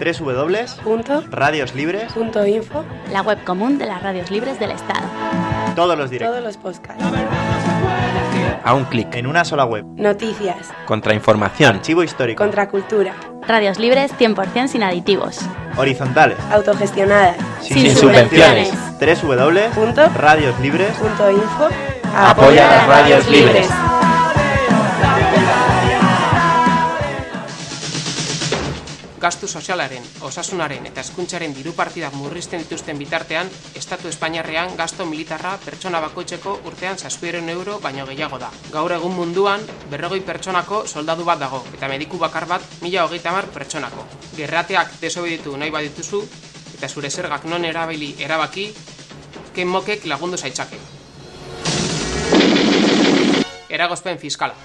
www.radioslibres.info La web común de las radios libres del Estado. Todos los directos. Todos los podcasts. A un clic. En una sola web. Noticias. Contrainformación. Archivo histórico. Contracultura. Radios libres 100% sin aditivos. Horizontales. Autogestionadas. Sin Sin subvenciones. www.radioslibres.info Apoya las radios libres. Gastu sozialaren, osasunaren eta hezkuntzaren diru partidak murrizten dituzten bitartean, Estatu Espainiarrean gasto militarra pertsona bakoitzeko urtean zazpieren euro baino gehiago da. Gaur egun munduan, berrogoi pertsonako soldadu bat dago, eta mediku bakar bat mila hogeita mar pertsonako. Gerrateak desobeditu nahi badituzu, eta zure zergak non erabili erabaki, ken mokek lagundu zaitzake. Eragozpen fiskala.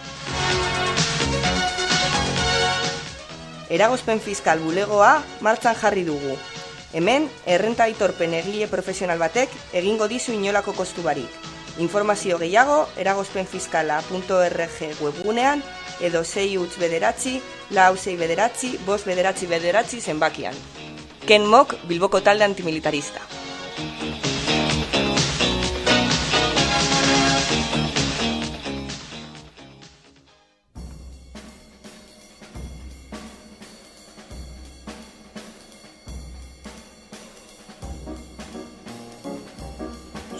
Eragozpen fiskal bulegoa martxan jarri dugu. Hemen, errenta aitorpen egile profesional batek egingo dizu inolako kostu barik. Informazio gehiago, eragozpenfiskala.org webgunean, edo sei utz bederatzi, lau zei bederatzi, bos bederatzi bederatzi zenbakian. Ken Mok, Bilboko talde antimilitarista.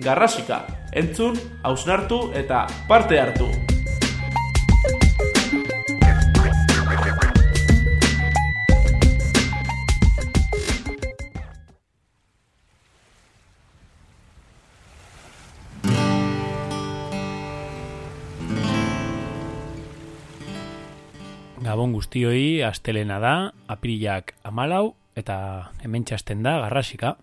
garrasika. Entzun, hausnartu eta parte hartu! Gabon guztioi, astelena da, aprilak amalau, eta hemen txasten da, garrasika.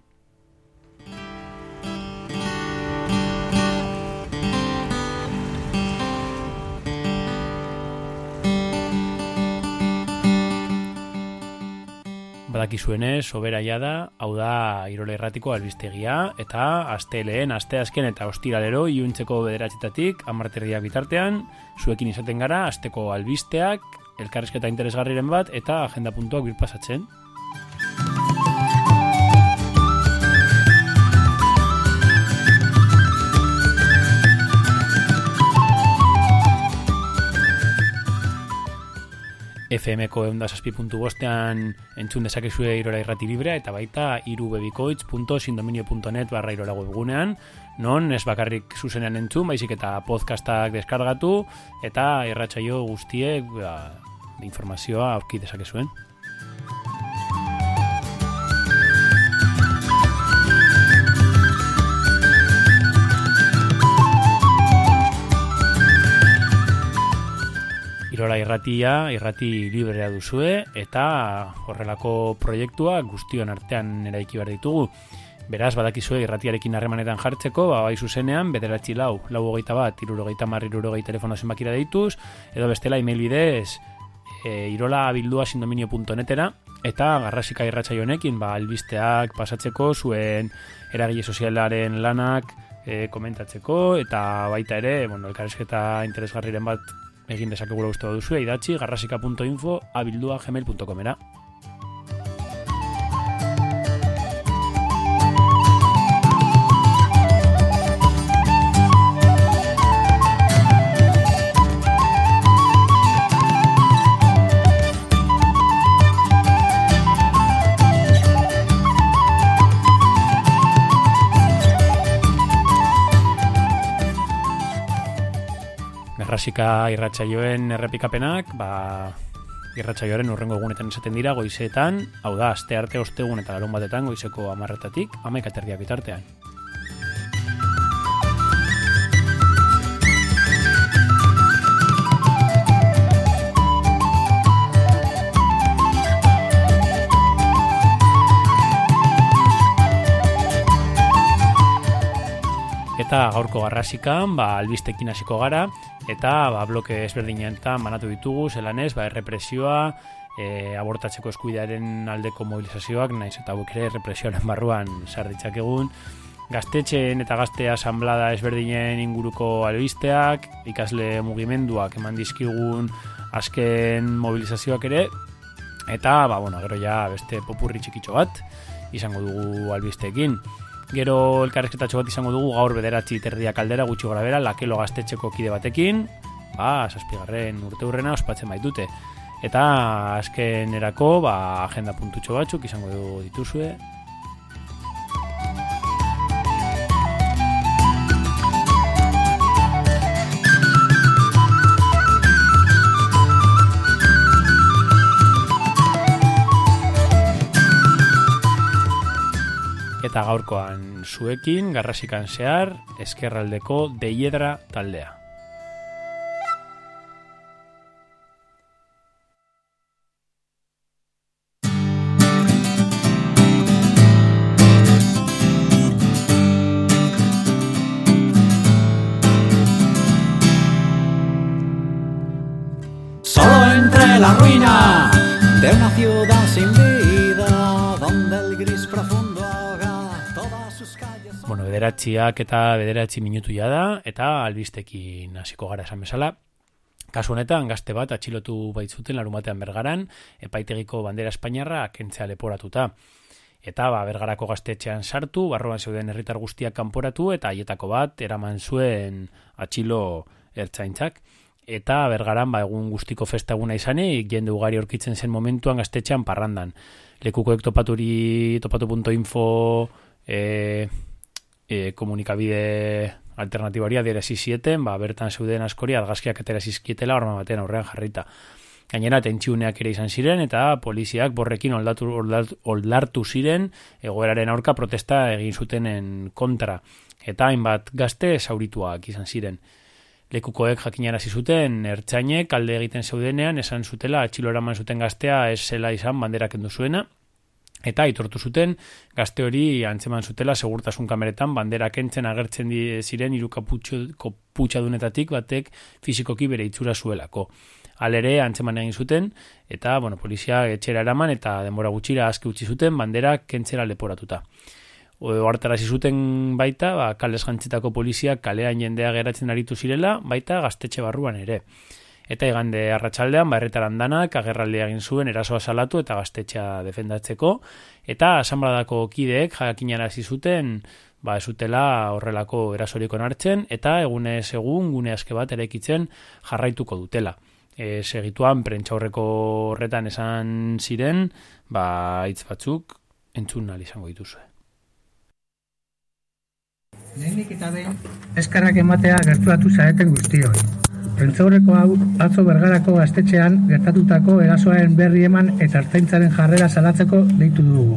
Badakizuenez, soberaia da, hau da Irola Erratiko albistegia, eta aste lehen, aste azken eta ostiralero iuntzeko bederatzetatik, amarterriak bitartean, zuekin izaten gara, asteko albisteak, elkarrezketa interesgarriren bat, eta agenda puntuak birpasatzen. FM-ko eundazazpi puntu bostean entzun dezakezue irora irrati librea eta baita irubebikoitz.sindominio.net barra irora webgunean non ez bakarrik zuzenean entzun, baizik eta podcastak deskargatu eta irratsaio guztiek ba, informazioa aurki dezakezuen. Irola irratia, irrati librea duzue, eta horrelako proiektua guztion artean eraiki behar ditugu. Beraz, badakizue irratiarekin harremanetan jartzeko, ba, bai zuzenean, bederatzi lau, lau hogeita bat, irurogeita marri, irurogeita telefono zenbakira deituz, edo bestela email bidez, e, irola abildua sindominio.netera, eta garrasika irratxa honekin, ba, albisteak pasatzeko, zuen eragile sozialaren lanak, e, komentatzeko, eta baita ere, bueno, elkarrezketa interesgarriren bat egin dezakegura uste duzu, idatzi garrasika.info abildua gmail.com era. Garrasika irratsaioen errepikapenak, ba, irratsaioaren urrengo egunetan izaten dira goizetan, hau da, aste arte ostegun eta larun batetan goizeko amarretatik, amaik aterdiak bitartean. Eta gaurko garrasikan, ba, albistekin hasiko gara, eta ba, bloke ezberdinen eta manatu ditugu, zelan ez, ba, errepresioa, e, abortatzeko eskuidearen aldeko mobilizazioak, naiz eta hauek ere errepresioaren barruan sarditzak egun, gaztetxeen eta gazte asamblada ezberdinen inguruko albisteak, ikasle mugimenduak eman dizkigun azken mobilizazioak ere, eta, ba, bueno, gero ja beste popurri txikitxo bat, izango dugu albisteekin. Gero elkarrezketatxo bat izango dugu gaur bederatzi terdia kaldera gutxi gora bera, lakelo gaztetxeko kide batekin, ba, saspigarren urte hurrena ospatzen baitute. Eta azken erako, ba, agenda puntutxo batzuk izango dituzue, eta gaurkoan zuekin garrasikan zehar eskerraldeko deiedra taldea. Solo entre la ruina bederatziak eta bederatzi minutu da eta albistekin hasiko gara esan bezala. Kasu honetan, gazte bat atxilotu baitzuten larumatean bergaran, epaitegiko bandera espainarra kentzea leporatuta. Eta ba, bergarako gaztetxean sartu, barroan zeuden herritar guztiak kanporatu, eta haietako bat eraman zuen atxilo ertzaintzak. Eta bergaran, ba, egun guztiko festaguna izanik, jende ugari aurkitzen zen momentuan gaztetxean parrandan. Lekukoek topaturi, topatu.info e, e, komunikabide alternatibari adierazi zieten, ba, bertan zeuden askori argazkiak aterazi zizkietela horma batean aurrean jarrita. Gainera, tentxiuneak ere izan ziren, eta poliziak borrekin oldatu, oldatu, oldartu ziren egoeraren aurka protesta egin zutenen kontra. Eta hainbat gazte zaurituak izan ziren. Lekukoek jakinarazi zuten ertzainek alde egiten zeudenean esan zutela atxilo eraman zuten gaztea ez zela izan banderak kendu zuena eta aitortu zuten gazte hori antzeman zutela segurtasun kameretan bandera kentzen agertzen ziren hiru kaputxadunetatik batek fizikoki bere itzura zuelako. Alere antzeman egin zuten eta bueno, polizia etxera eraman eta denbora gutxira aski utzi zuten bandera kentzera leporatuta. Oartarazi zuten baita, ba, kales jantzitako polizia kalean jendea geratzen aritu zirela, baita gaztetxe barruan ere. Eta igande arratsaldean barretaran danak agerraldia egin zuen erasoa salatu eta gaztetxea defendatzeko. Eta asanbradako kideek jakinarazi zuten ba, esutela horrelako erasoriko hartzen eta egunez egun gune aske bat erekitzen jarraituko dutela. E, segituan prentxaurreko horretan esan ziren, ba, hitz batzuk entzun izango dituzue. Lehenik eta behin, eskarrak ematea gertuatu zaeten guztioi. Prentzaurreko hau atzo bergarako gaztetxean gertatutako erasoaren berri eman eta artzaintzaren jarrera salatzeko deitu dugu.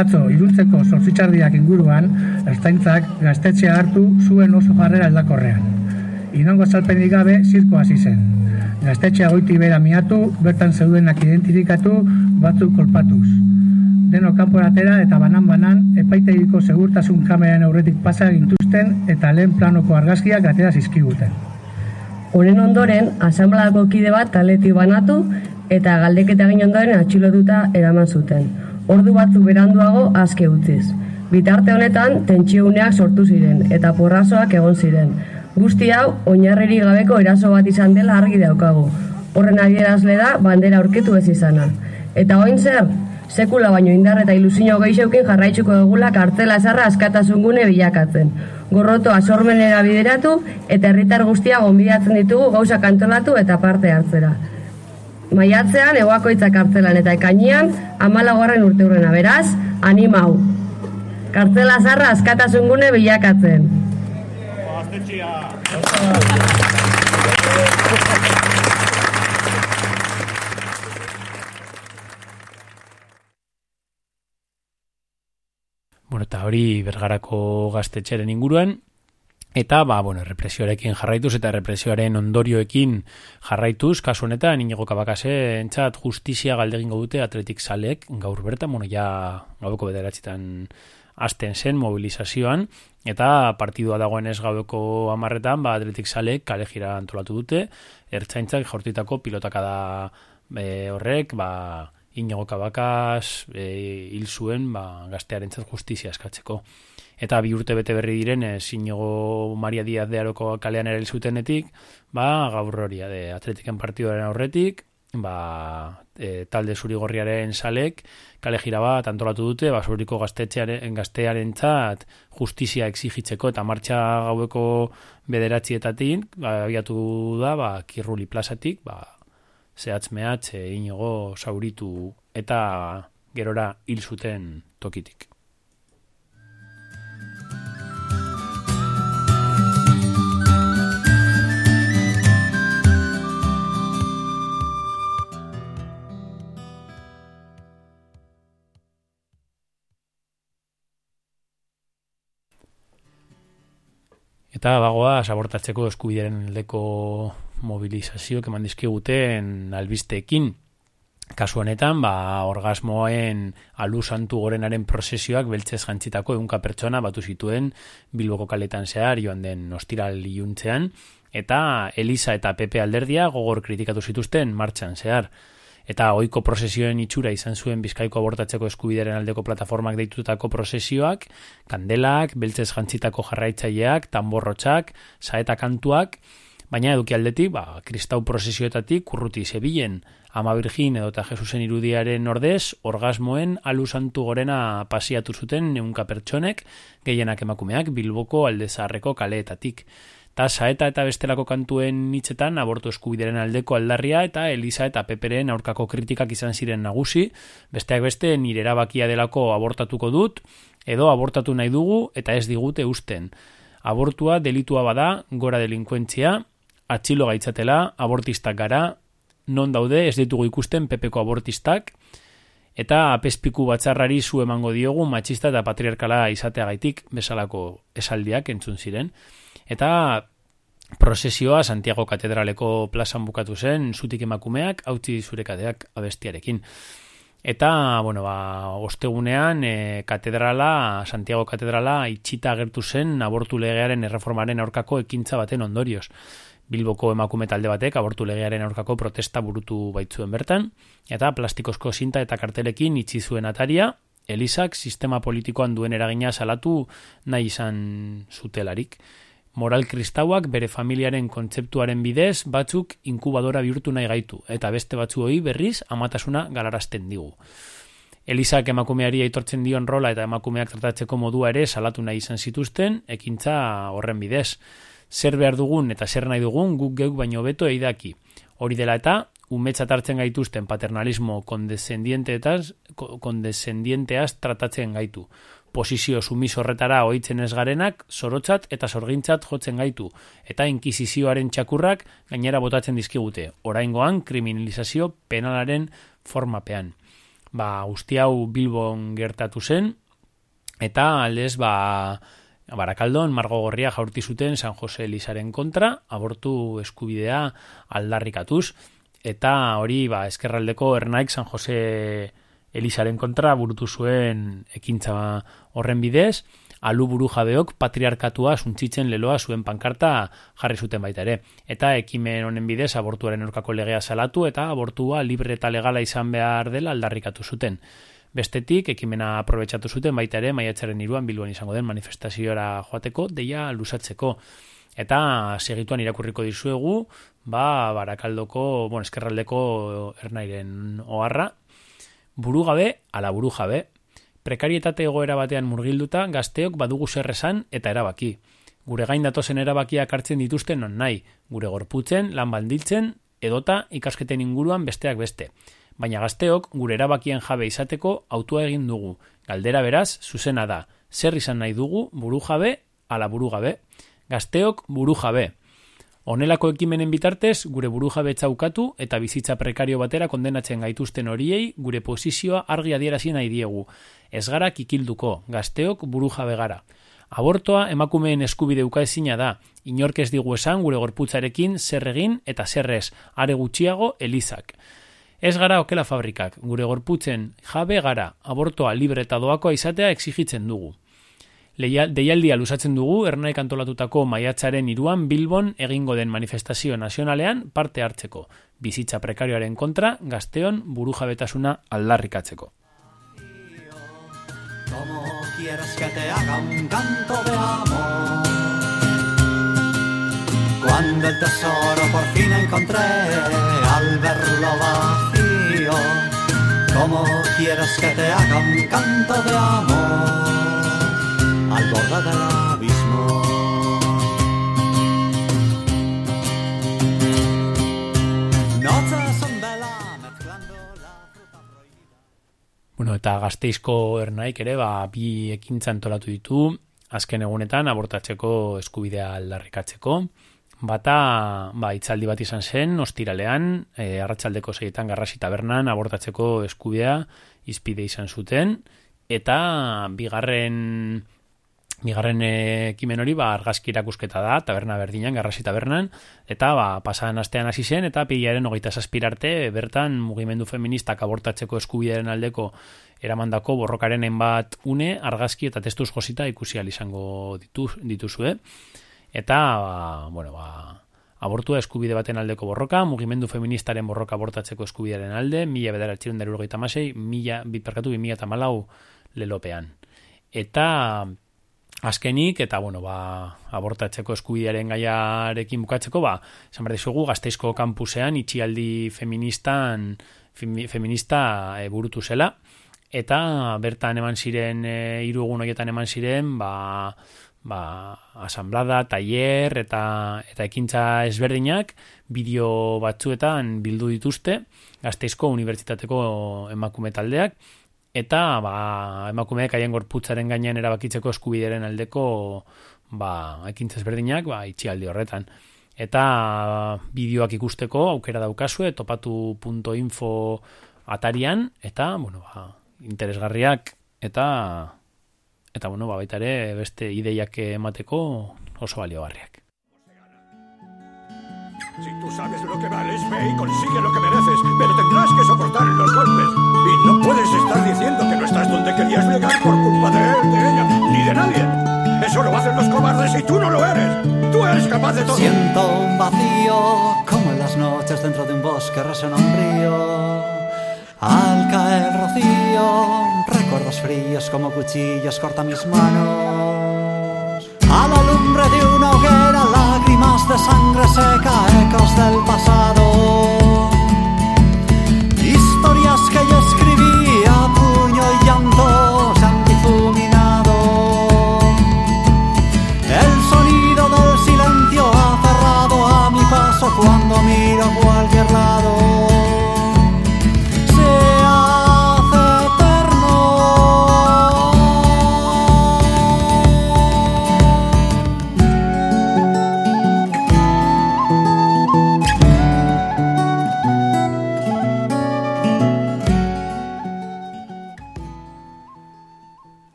Atzo, iruntzeko sortzitxardiak inguruan, ertzaintzak gaztetxea hartu zuen oso jarrera aldakorrean. Inongo salpenik gabe zirko hasi zen. Gaztetxea goiti bera miatu, bertan zeudenak identifikatu, batzuk kolpatuz. Deno kanporatera eta banan-banan epaitegiko segurtasun kameran aurretik pasa gintuzten eta lehen planoko argazkiak atera zizkiguten. Horen ondoren, asanbladako kide bat taleti banatu eta galdeketa egin ondoren atxilotuta eraman zuten. Ordu batzu beranduago aske utziz. Bitarte honetan, tentsiuneak sortu ziren eta porrazoak egon ziren. Guzti hau, oinarreri gabeko eraso bat izan dela argi daukagu. Horren adierazle da, bandera aurketu ez izana. Eta oin zer, sekula baino indar eta ilusio geixeukin jarraitzuko dugula kartzela esarra askatasungune bilakatzen gorroto asormenera bideratu eta herritar guztia gonbidatzen ditugu gauza kantolatu eta parte hartzera. Maiatzean, egoakoitzak kartzelan eta ekainian, amalagoaren urte urrena, beraz, animau. Kartzela zarra askatasungune bilakatzen. Bueno, eta hori bergarako gaztetxeren inguruan, eta, ba, bueno, represioarekin jarraituz eta represioaren ondorioekin jarraituz, kasu honetan, inigo kabakase, entzat, justizia galdegin dute atletik salek, gaur bertan, bueno, ja, gaueko bederatzitan asten zen mobilizazioan, eta partidua dagoen ez gaueko amarretan, ba, atletik salek kale jira antolatu dute, ertzaintzak jortitako pilotaka da e, horrek, ba, inigo kabakaz e, hil zuen ba, gaztearen justizia eskatzeko. Eta bi urte bete berri diren, ez inigo Maria Diaz de Aroko kalean ere zutenetik, ba, gaur hori, de atletiken partidoaren aurretik, ba, e, talde zuri gorriaren salek, kale jira bat antolatu dute, ba, zuriko gaztearen, gaztearen txat justizia exigitzeko, eta martxa gaueko bederatzietatik, ba, abiatu da, ba, kirruli plazatik, ba, zehatz mehatz inigo sauritu eta gerora hil zuten tokitik. Eta bagoa, sabortatzeko eskubideren aldeko mobilizazio keman dizkiguten albisteekin. Kasu honetan, ba, orgasmoen alu santu gorenaren prozesioak beltzez jantzitako egunka pertsona batu zituen Bilboko kaletan zehar joan den ostiral iuntzean, eta Elisa eta Pepe alderdia gogor kritikatu zituzten martxan zehar. Eta ohiko prozesioen itxura izan zuen bizkaiko abortatzeko eskubideren aldeko plataformak deitutako prozesioak, kandelak, beltzez jantzitako jarraitzaileak, tamborrotxak, saeta kantuak, Baina eduki aldetik, ba, kristau prozesioetatik, kurruti zebilen, ama virgin edo eta Jesusen irudiaren ordez, orgasmoen alusantu gorena pasiatu zuten neunka pertsonek, gehienak emakumeak, bilboko aldezarreko kaleetatik. Ta saeta eta bestelako kantuen hitzetan abortu eskubideren aldeko aldarria eta Elisa eta Peperen aurkako kritikak izan ziren nagusi, besteak beste nire erabakia delako abortatuko dut, edo abortatu nahi dugu eta ez digute usten. Abortua delitua bada, gora delinkuentzia, atxilo gaitzatela, abortistak gara, non daude ez ditugu ikusten pepeko abortistak, eta apespiku batzarrari zu emango diogu matxista eta patriarkala izateagaitik bezalako esaldiak entzun ziren. Eta prozesioa Santiago Katedraleko plazan bukatu zen, zutik emakumeak, hautzi zurekadeak abestiarekin. Eta, bueno, ba, ostegunean, e, katedrala, Santiago Katedrala, itxita agertu zen abortu legearen erreformaren aurkako ekintza baten ondorioz. Bilboko emakume talde batek abortu legearen aurkako protesta burutu baitzuen bertan, eta plastikozko zinta eta kartelekin itxi zuen ataria, Elisak sistema politikoan duen eragina salatu nahi izan zutelarik moral kristauak bere familiaren kontzeptuaren bidez batzuk inkubadora bihurtu nahi gaitu, eta beste batzu berriz amatasuna galarazten digu. Elisak emakumeari aitortzen dion rola eta emakumeak tratatzeko modua ere salatu nahi izan zituzten, ekintza horren bidez. Zer behar dugun eta zer nahi dugun guk geuk baino beto eidaki. Hori dela eta, umetzat hartzen gaituzten paternalismo kondescendienteaz, kondescendienteaz tratatzen gaitu posizio sumis horretara ohitzen ez garenak, sorotzat eta sorgintzat jotzen gaitu, eta inkisizioaren txakurrak gainera botatzen dizkigute, oraingoan kriminalizazio penalaren formapean. Ba, usti hau Bilbon gertatu zen, eta aldez, ba, Barakaldon, Margo Gorria jaurti zuten San Jose Elisaren kontra, abortu eskubidea aldarrikatuz, eta hori, ba, eskerraldeko ernaik San Jose Elisaren kontra burutu zuen ekintza horren bidez, alu buru jabeok patriarkatua suntzitzen leloa zuen pankarta jarri zuten baita ere. Eta ekimen honen bidez abortuaren aurkako legea salatu eta abortua libre eta legala izan behar dela aldarrikatu zuten. Bestetik, ekimena aprobetsatu zuten baita ere, maiatzaren iruan biluan izango den manifestazioara joateko, deia lusatzeko. Eta segituan irakurriko dizuegu, ba, barakaldoko, bueno, eskerraldeko ernairen oharra, burugabe ala burujabe. Prekarietate egoera batean murgilduta gazteok badugu zerrezan eta erabaki. Gure gain datozen erabakiak hartzen dituzten non nahi, gure gorputzen, lan baldiltzen, edota ikasketen inguruan besteak beste. Baina gazteok gure erabakien jabe izateko autua egin dugu. Galdera beraz, zuzena da, zer izan nahi dugu burujabe ala burugabe. Gazteok burujabe. Honelako ekimenen bitartez, gure buru jabetza ukatu eta bizitza prekario batera kondenatzen gaituzten horiei gure posizioa argi adierazi nahi diegu. Ez gara kikilduko, gazteok buru jabe gara. Abortoa emakumeen eskubide ukaezina da, inork ez digu esan gure gorputzarekin zer egin eta zerrez, are gutxiago elizak. Ez gara okela fabrikak, gure gorputzen jabe gara, abortoa libre eta doakoa izatea exigitzen dugu. Deialdia lusatzen dugu ernaik antolatutako maiatzaren iruan Bilbon egingo den manifestazio nazionalean parte hartzeko, bizitza prekarioaren kontra gazteon buru jabetasuna aldarrikatzeko. Como quieras que te haga un canto de amor. Cuando el tesoro por fin encontré al verlo vacío Como quieras que te haga un canto de amor al borde del abismo. Bueno, eta gazteizko ernaik ere, ba, bi ekintza antolatu ditu, azken egunetan abortatzeko eskubidea aldarrikatzeko. Bata, ba, itzaldi bat izan zen, ostiralean, e, arratsaldeko zeietan garrasi tabernan abortatzeko eskubidea izpide izan zuten, eta bigarren Bigarren ekimen hori ba argazki irakusketa da, taberna berdinan, garrasi tabernan, eta ba, pasan astean hasi zen, eta pilaren hogeita arte bertan mugimendu feministak abortatzeko eskubidearen aldeko eramandako borrokaren bat une, argazki eta testuz josita ikusi izango ditu, dituzue. Eta, ba, bueno, ba, abortua eskubide baten aldeko borroka, mugimendu feministaren borroka abortatzeko eskubidearen alde, mila bedara txiron derurogeita masei, mila, bitparkatu, bi mila eta malau lelopean. Eta Azkenik, eta bueno, ba, abortatzeko eskubidearen gaiarekin bukatzeko, ba, esan behar dizugu, gazteizko kampusean itxialdi feministan, feminista e, burutu zela, eta bertan eman ziren, e, irugun horietan eman ziren, ba, ba, asamblada, tailer, eta, eta ekintza ezberdinak, bideo batzuetan bildu dituzte, gazteizko unibertsitateko emakume taldeak, eta ba, emakumeek haien gorputzaren gainean erabakitzeko eskubideren aldeko ba, ekintza ezberdinak ba, itxialdi horretan. Eta bideoak ikusteko aukera daukazue topatu.info atarian eta bueno, ba, interesgarriak eta eta bueno, ba, baita ere beste ideiak emateko oso baliogarriak. Si tú sabes lo que vales, ve y consigue lo que mereces, pero tendrás que soportar los golpes. Y no puedes estar diciendo que no estás donde querías llegar por culpa de él, de ella, ni de nadie. Eso lo hacen los cobardes y tú no lo eres. Tú eres capaz de todo. Siento un vacío, como en las noches dentro de un bosque resuena un río. Al caer rocío, recuerdos fríos como cuchillos cortan mis manos. A la lumbre de una hoguera, lágrimas de sangre seca, ecos del pasado.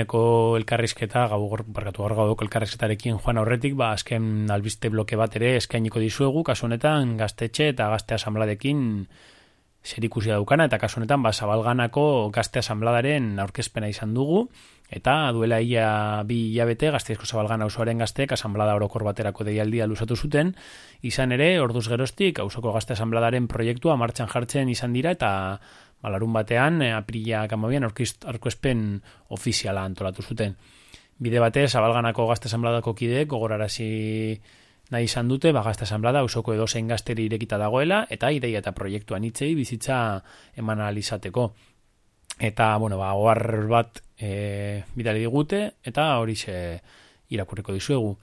Eguneko elkarrizketa, gau barkatu gaur gaudoko elkarrizketarekin joan aurretik, ba, azken albiste bloke bat ere eskainiko dizuegu, kasu honetan gaztetxe eta gazte asambladekin zerikusia daukana, eta kasu honetan ba, zabalganako gazte asambladaren aurkezpena izan dugu, eta duela ia bi hilabete gazteizko zabalgana auzoaren gazteek asamblada orokor baterako deialdia luzatu zuten, izan ere, orduz geroztik, auzoko gazte asambladaren proiektua martxan jartzen izan dira, eta balarun batean, e, aprila kamabian, aurkezpen ofiziala antolatu zuten. Bide batez, zabalganako gazte asambladako kideek gogorarazi nahi izan dute, ba, gazte asamblada usoko edozein gazteri irekita dagoela, eta ideia eta proiektuan hitzei bizitza eman alizateko. Eta, bueno, ba, ohar bat e, bidali digute, eta hori irakurriko dizuegu.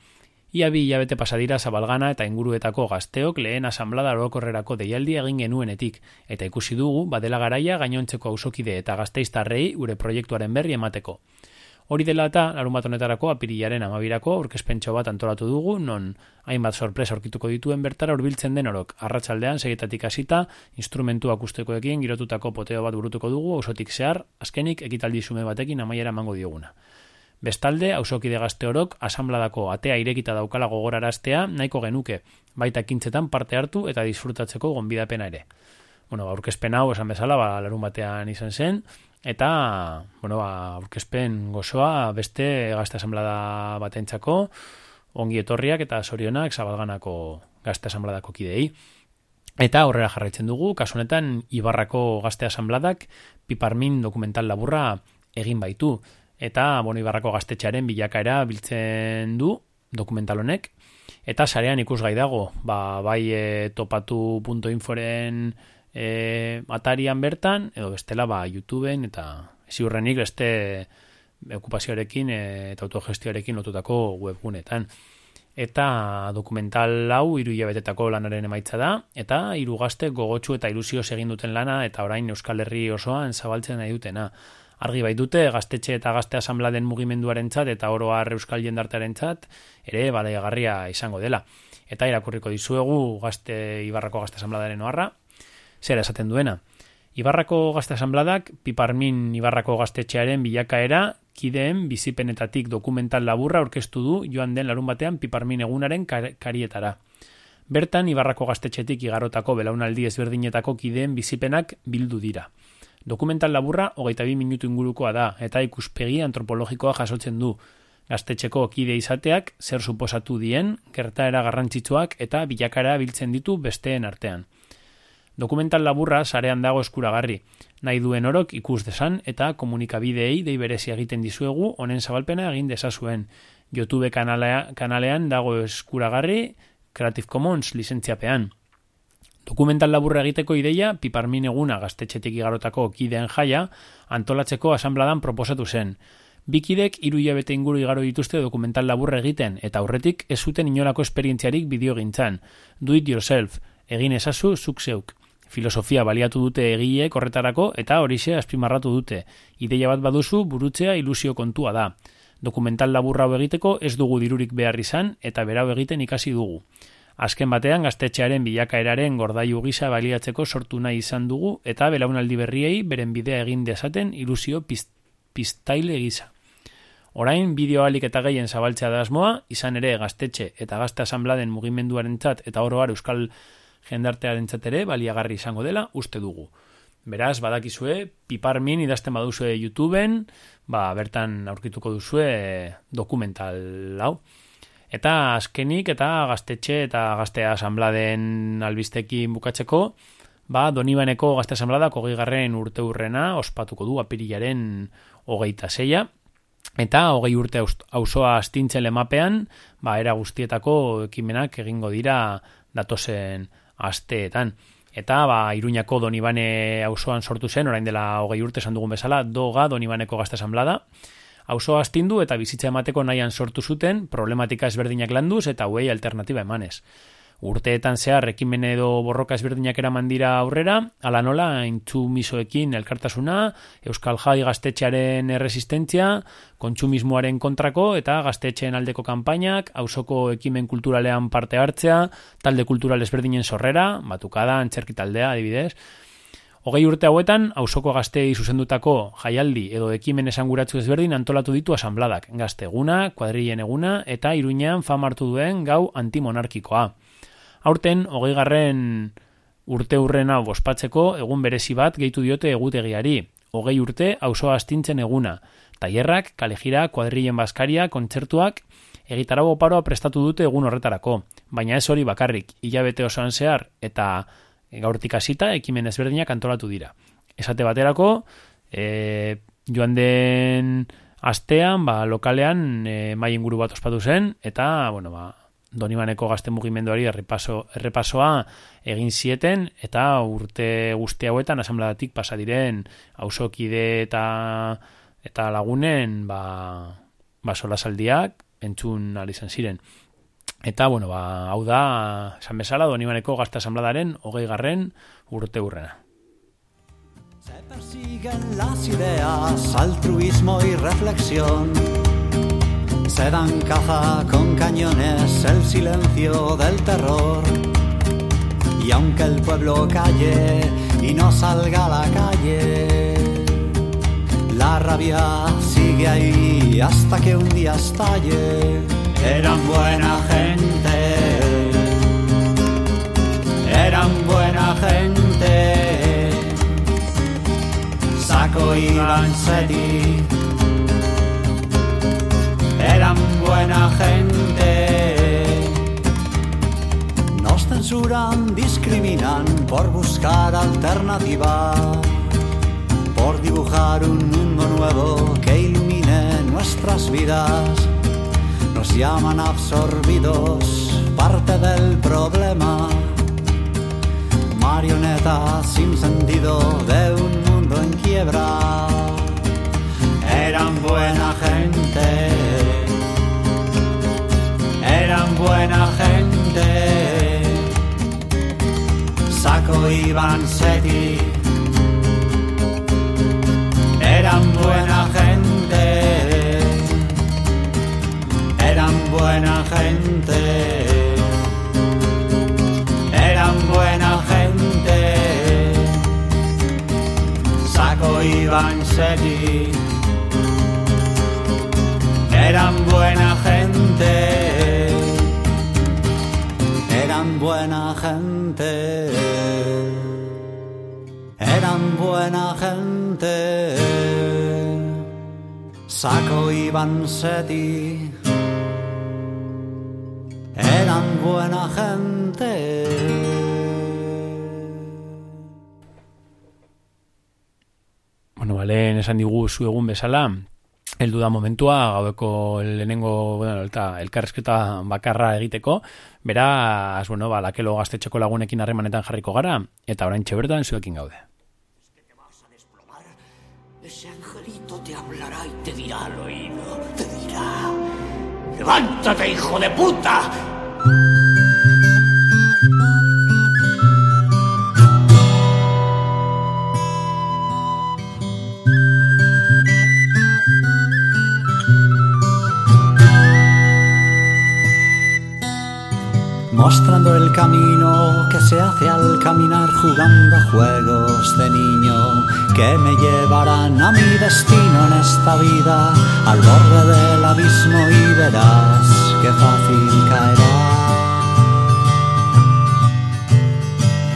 Ia bi hilabete pasadira zabalgana eta inguruetako gazteok lehen asamblada orokorrerako deialdi egin genuenetik, eta ikusi dugu badela garaia gainontzeko auzokide eta gazteiztarrei gure proiektuaren berri emateko. Hori dela eta, larun bat honetarako apirilaren amabirako aurkezpentso bat antolatu dugu, non hainbat sorpresa aurkituko dituen bertara hurbiltzen den orok. Arratsaldean segitatik hasita, instrumentu akustekoekin girotutako poteo bat burutuko dugu, osotik zehar, azkenik ekitaldi zume batekin amaiera emango dioguna. Bestalde, hausokide gazte orok, asambladako atea irekita daukala gogoraraztea, nahiko genuke, baita kintzetan parte hartu eta disfrutatzeko gonbidapena ere. Bueno, aurkezpen hau esan bezala, ba, larun batean izan zen, eta, bueno, ba, aurkezpen gozoa beste gazte asamblada batentzako, ongi etorriak eta sorionak zabalganako gazte asambladako kidei. Eta horrela jarraitzen dugu, kasu honetan Ibarrako gazte asambladak piparmin dokumental laburra egin baitu eta bueno, Ibarrako gaztetxearen bilakaera biltzen du dokumental honek eta sarean ikusgai dago, ba, bai e, topatu.inforen e, atarian bertan edo bestela ba, YouTubeen eta ziurrenik beste okupazioarekin e, eta autogestioarekin lotutako webgunetan. Eta dokumental hau hiru hilabetetako lanaren emaitza da, eta hiru gazte gogotsu eta ilusio egin duten lana eta orain Euskal Herri osoan zabaltzen nahi dutena argi bai dute gaztetxe eta gazte asambladen mugimenduaren txat eta oroar euskal jendartearen txat ere balegarria izango dela. Eta irakurriko dizuegu gazte Ibarrako gazte asambladaren oharra, zera esaten duena. Ibarrako gazte asambladak piparmin Ibarrako gaztetxearen bilakaera kideen bizipenetatik dokumental laburra orkestu du joan den larun batean piparmin egunaren kar karietara. Bertan Ibarrako gaztetxetik igarotako belaunaldi ezberdinetako kideen bizipenak bildu dira. Dokumental laburra hogeita bi minutu ingurukoa da, eta ikuspegi antropologikoa jasotzen du. Gaztetxeko kide izateak zer suposatu dien, gertaera garrantzitsuak eta bilakara biltzen ditu besteen artean. Dokumental laburra sarean dago eskuragarri, nahi duen orok ikus desan eta komunikabideei dei berezi egiten dizuegu honen zabalpena egin dezazuen. YouTube kanalea, kanalean dago eskuragarri Creative Commons lizentziapean. Dokumental laburra egiteko ideia, piparmin eguna gaztetxetik igarotako kideen jaia, antolatzeko asambladan proposatu zen. Bikidek hiru hilabete inguru igaro dituzte dokumental laburra egiten, eta aurretik ez zuten inolako esperientziarik bideo gintzan. Do it yourself, egin ezazu zuk zeuk. Filosofia baliatu dute egileek horretarako eta horixe azpimarratu dute. Ideia bat baduzu burutzea ilusio kontua da. Dokumental laburra egiteko ez dugu dirurik behar izan eta berau egiten ikasi dugu. Azken batean gaztetxearen bilakaeraren gordailu gisa baliatzeko sortu nahi izan dugu eta belaunaldi berriei beren bidea egin dezaten ilusio pist, piztaile gisa. Orain, bideo alik eta gehien zabaltzea da asmoa, izan ere gaztetxe eta gazte asanbladen mugimenduaren txat eta oroar euskal jendartearen ere baliagarri izango dela uste dugu. Beraz, badakizue, piparmin idazten baduzue YouTubeen, ba, bertan aurkituko duzue dokumental hau. Eta azkenik eta gaztetxe eta gaztea asanbladen albistekin bukatzeko, ba, Donibaneko gazte asanbladak hogei garren urte urrena ospatuko du apirilaren hogeita zeia, eta hogei urte auzoa astintzen lemapean, ba, era guztietako ekimenak egingo dira datozen asteetan. Eta, ba, Iruñako Donibane auzoan sortu zen, orain dela hogei urte esan dugun bezala, doga Donibaneko gazte asanblada, auzoa astindu eta bizitza emateko nahian sortu zuten, problematika ezberdinak landuz eta huei alternatiba emanez. Urteetan zehar ekimen edo borroka ezberdinak eraman dira aurrera, ala nola, intsumisoekin elkartasuna, Euskal Jai gaztetxearen erresistentzia, kontsumismoaren kontrako eta gaztetxeen aldeko kanpainak, auzoko ekimen kulturalean parte hartzea, talde kultural ezberdinen sorrera, batukada, antzerki taldea, adibidez, Hogei urte hauetan, auzoko gaztei zuzendutako jaialdi edo ekimen esanguratzu ezberdin antolatu ditu asambladak, gazteguna, kuadrien eguna eta iruñean famartu duen gau antimonarkikoa. Aurten, hogei garren urte hurrena bospatzeko egun berezi bat gehitu diote egutegiari. Hogei urte, auzoa astintzen eguna. Taierrak, kalejira, kuadrien baskaria, kontzertuak, egitarago paroa prestatu dute egun horretarako. Baina ez hori bakarrik, hilabete osoan zehar eta gaurtik hasita ekimen ezberdinak antolatu dira. Esate baterako, e, joan den astean, ba, lokalean e, maien guru bat ospatu zen, eta, bueno, ba, Donibaneko gazte mugimenduari errepaso, errepasoa egin zieten eta urte guzti hauetan asambladatik pasa diren auzokide eta eta lagunen ba, ba solasaldiak entzun izan ziren. Eta, bueno, ba, hau da, esan bezala, Donibaneko gazte asambladaren hogei garren urte hurrena. Se persiguen las ideas, altruismo y reflexión se dan caza con cañones el silencio del terror. Y aunque el pueblo calle y no salga a la calle, la rabia sigue ahí hasta que un día estalle. Eran buena gente, eran buena gente. Saco y Vansetti eran buena gente. Nos censuran, discriminan por buscar alternativa, por dibujar un mundo nuevo que ilumine nuestras vidas. Nos llaman absorbidos, parte del problema. Marionetas sin sentido de un mundo en quiebra. Eran buena gente eran buena gente. Saco y Vansetti buena gente. Eran buena gente. Saco y Vansetti eran buena gente eran buena gente, eran buena gente. Saco y Vansetti buena gente. Bueno, vale, esan digu zu egun bezala, heldu da momentua gaueko lehenengo bueno, eta elkarrezketa bakarra egiteko, beraz, bueno, ba, lakelo gaztetxeko lagunekin harremanetan jarriko gara, eta orain txebertan zuekin gaude. Ese angelito te hablará y te dirá al oído, te dirá, levántate hijo de puta, mostrando el camino que se hace al caminar jugando juegos de niño que me llevarán a mi destino en esta vida, al borde del abismo y verás que fácil caerá.